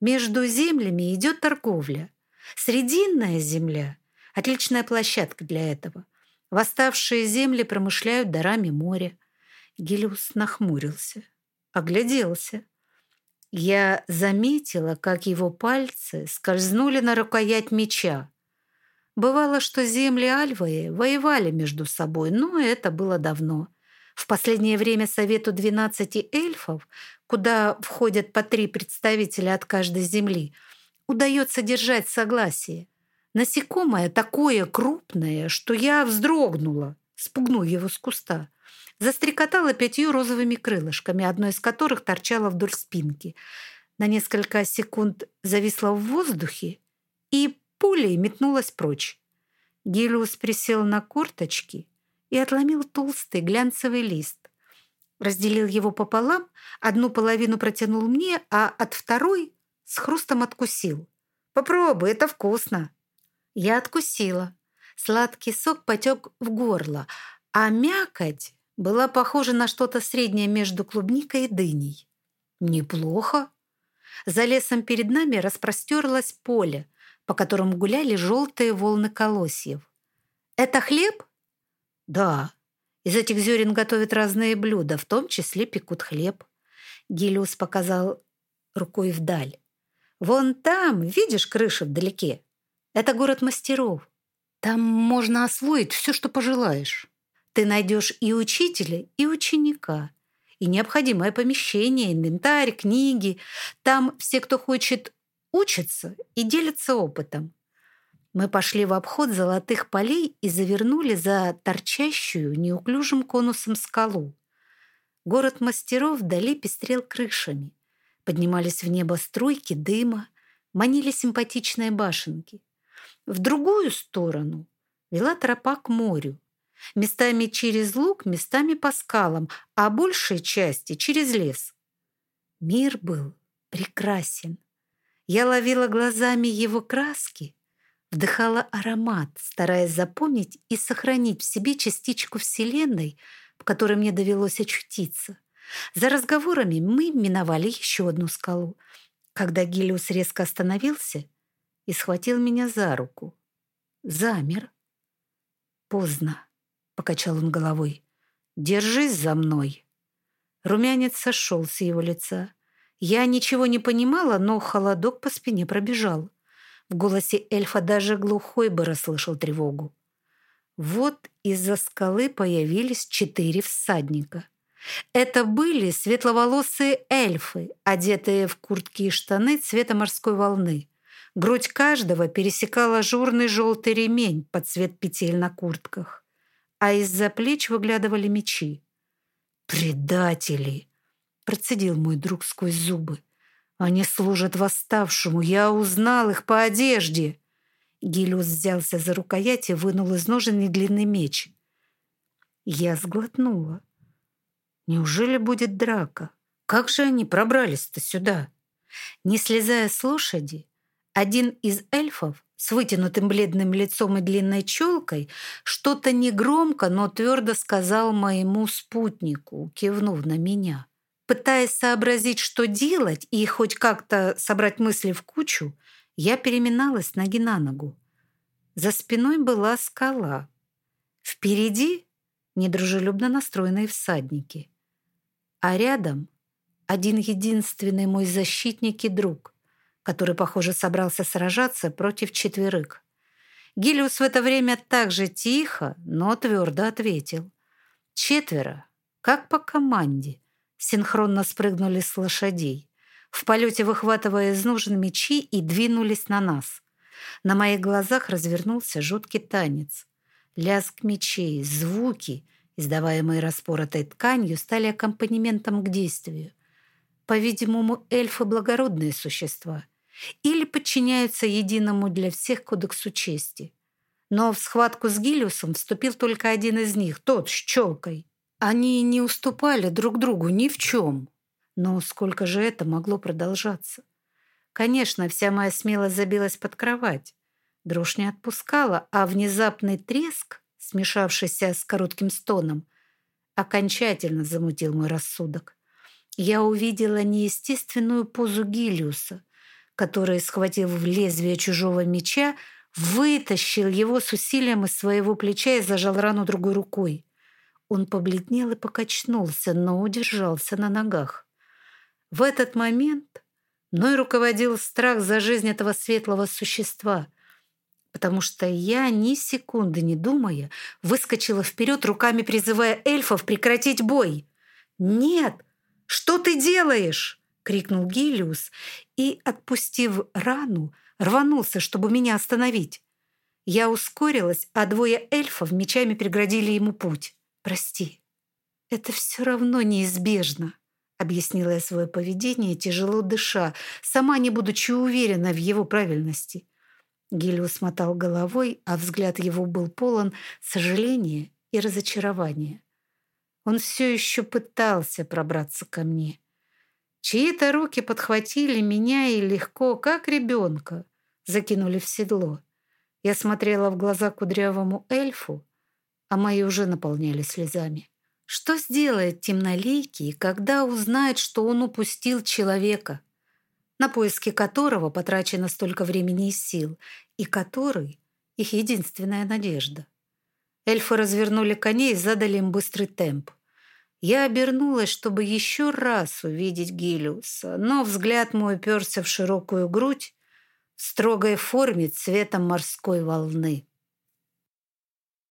Между землями идет торговля. Срединная земля – отличная площадка для этого. Восставшие земли промышляют дарами моря. Гелиус нахмурился, огляделся. Я заметила, как его пальцы скользнули на рукоять меча. Бывало, что земли Альваи воевали между собой, но это было давно. В последнее время Совету 12 эльфов, куда входят по три представителя от каждой земли, удается держать согласие. Насекомое такое крупное, что я вздрогнула, спугнув его с куста застрекотала пятью розовыми крылышками, одно из которых торчало вдоль спинки. На несколько секунд зависла в воздухе и пулей метнулась прочь. Гелиус присел на корточки и отломил толстый глянцевый лист. Разделил его пополам, одну половину протянул мне, а от второй с хрустом откусил. «Попробуй, это вкусно!» Я откусила. Сладкий сок потек в горло, а мякоть была похожа на что-то среднее между клубникой и дыней. Неплохо. За лесом перед нами распростерлось поле, по которому гуляли желтые волны колосьев. «Это хлеб?» «Да. Из этих зерен готовят разные блюда, в том числе пекут хлеб». Гелиус показал рукой вдаль. «Вон там, видишь крышу вдалеке? Это город мастеров. Там можно освоить все, что пожелаешь. Ты найдешь и учителя, и ученика, и необходимое помещение, инвентарь, книги. Там все, кто хочет, учатся и делятся опытом. Мы пошли в обход золотых полей и завернули за торчащую неуклюжим конусом скалу. Город мастеров вдали пестрел крышами. Поднимались в небо струйки дыма, манили симпатичные башенки. В другую сторону вела тропа к морю, местами через луг, местами по скалам, а большей части через лес. Мир был прекрасен. Я ловила глазами его краски, вдыхала аромат, стараясь запомнить и сохранить в себе частичку Вселенной, в которой мне довелось очутиться. За разговорами мы миновали еще одну скалу, когда Гелиус резко остановился и схватил меня за руку. Замер. Поздно покачал он головой. «Держись за мной!» Румянец сошел с его лица. Я ничего не понимала, но холодок по спине пробежал. В голосе эльфа даже глухой бы расслышал тревогу. Вот из-за скалы появились четыре всадника. Это были светловолосые эльфы, одетые в куртки и штаны цвета морской волны. Грудь каждого пересекала ажурный желтый ремень под цвет петель на куртках а из-за плеч выглядывали мечи. «Предатели!» — процедил мой друг сквозь зубы. «Они служат восставшему. Я узнал их по одежде!» Гелиус взялся за рукоять и вынул из ножен длинный меч. Я сглотнула. Неужели будет драка? Как же они пробрались-то сюда? Не слезая с лошади, один из эльфов с вытянутым бледным лицом и длинной челкой, что-то негромко, но твердо сказал моему спутнику, кивнув на меня. Пытаясь сообразить, что делать, и хоть как-то собрать мысли в кучу, я переминалась ноги на ногу. За спиной была скала. Впереди недружелюбно настроенные всадники. А рядом один единственный мой защитник и друг — который, похоже, собрался сражаться против четверых. Гилиус в это время также тихо, но твердо ответил. Четверо, как по команде, синхронно спрыгнули с лошадей, в полете выхватывая из ножен мечи и двинулись на нас. На моих глазах развернулся жуткий танец. Лязг мечей, звуки, издаваемые распоротой тканью, стали аккомпанементом к действию. По-видимому, эльфы — благородные существа или подчиняются единому для всех кодексу чести. Но в схватку с Гилиусом вступил только один из них, тот с челкой. Они не уступали друг другу ни в чем. Но сколько же это могло продолжаться? Конечно, вся моя смелость забилась под кровать. Дрожь не отпускала, а внезапный треск, смешавшийся с коротким стоном, окончательно замутил мой рассудок. Я увидела неестественную позу Гилиуса, который, схватив в лезвие чужого меча, вытащил его с усилием из своего плеча и зажал рану другой рукой. Он побледнел и покачнулся, но удержался на ногах. В этот момент мной руководил страх за жизнь этого светлого существа, потому что я, ни секунды не думая, выскочила вперед, руками призывая эльфов прекратить бой. «Нет! Что ты делаешь?» — крикнул Гилиус и, отпустив рану, рванулся, чтобы меня остановить. Я ускорилась, а двое эльфов мечами преградили ему путь. «Прости, это все равно неизбежно», — объяснила я свое поведение, тяжело дыша, сама не будучи уверена в его правильности. Гилиус мотал головой, а взгляд его был полон сожаления и разочарования. Он все еще пытался пробраться ко мне. Чьи-то руки подхватили меня и легко, как ребенка, закинули в седло. Я смотрела в глаза кудрявому эльфу, а мои уже наполняли слезами. Что сделает темноликий, когда узнает, что он упустил человека, на поиски которого потрачено столько времени и сил, и который — их единственная надежда? Эльфы развернули коней и задали им быстрый темп. Я обернулась, чтобы еще раз увидеть Гилиуса, но взгляд мой уперся в широкую грудь в строгой форме цветом морской волны.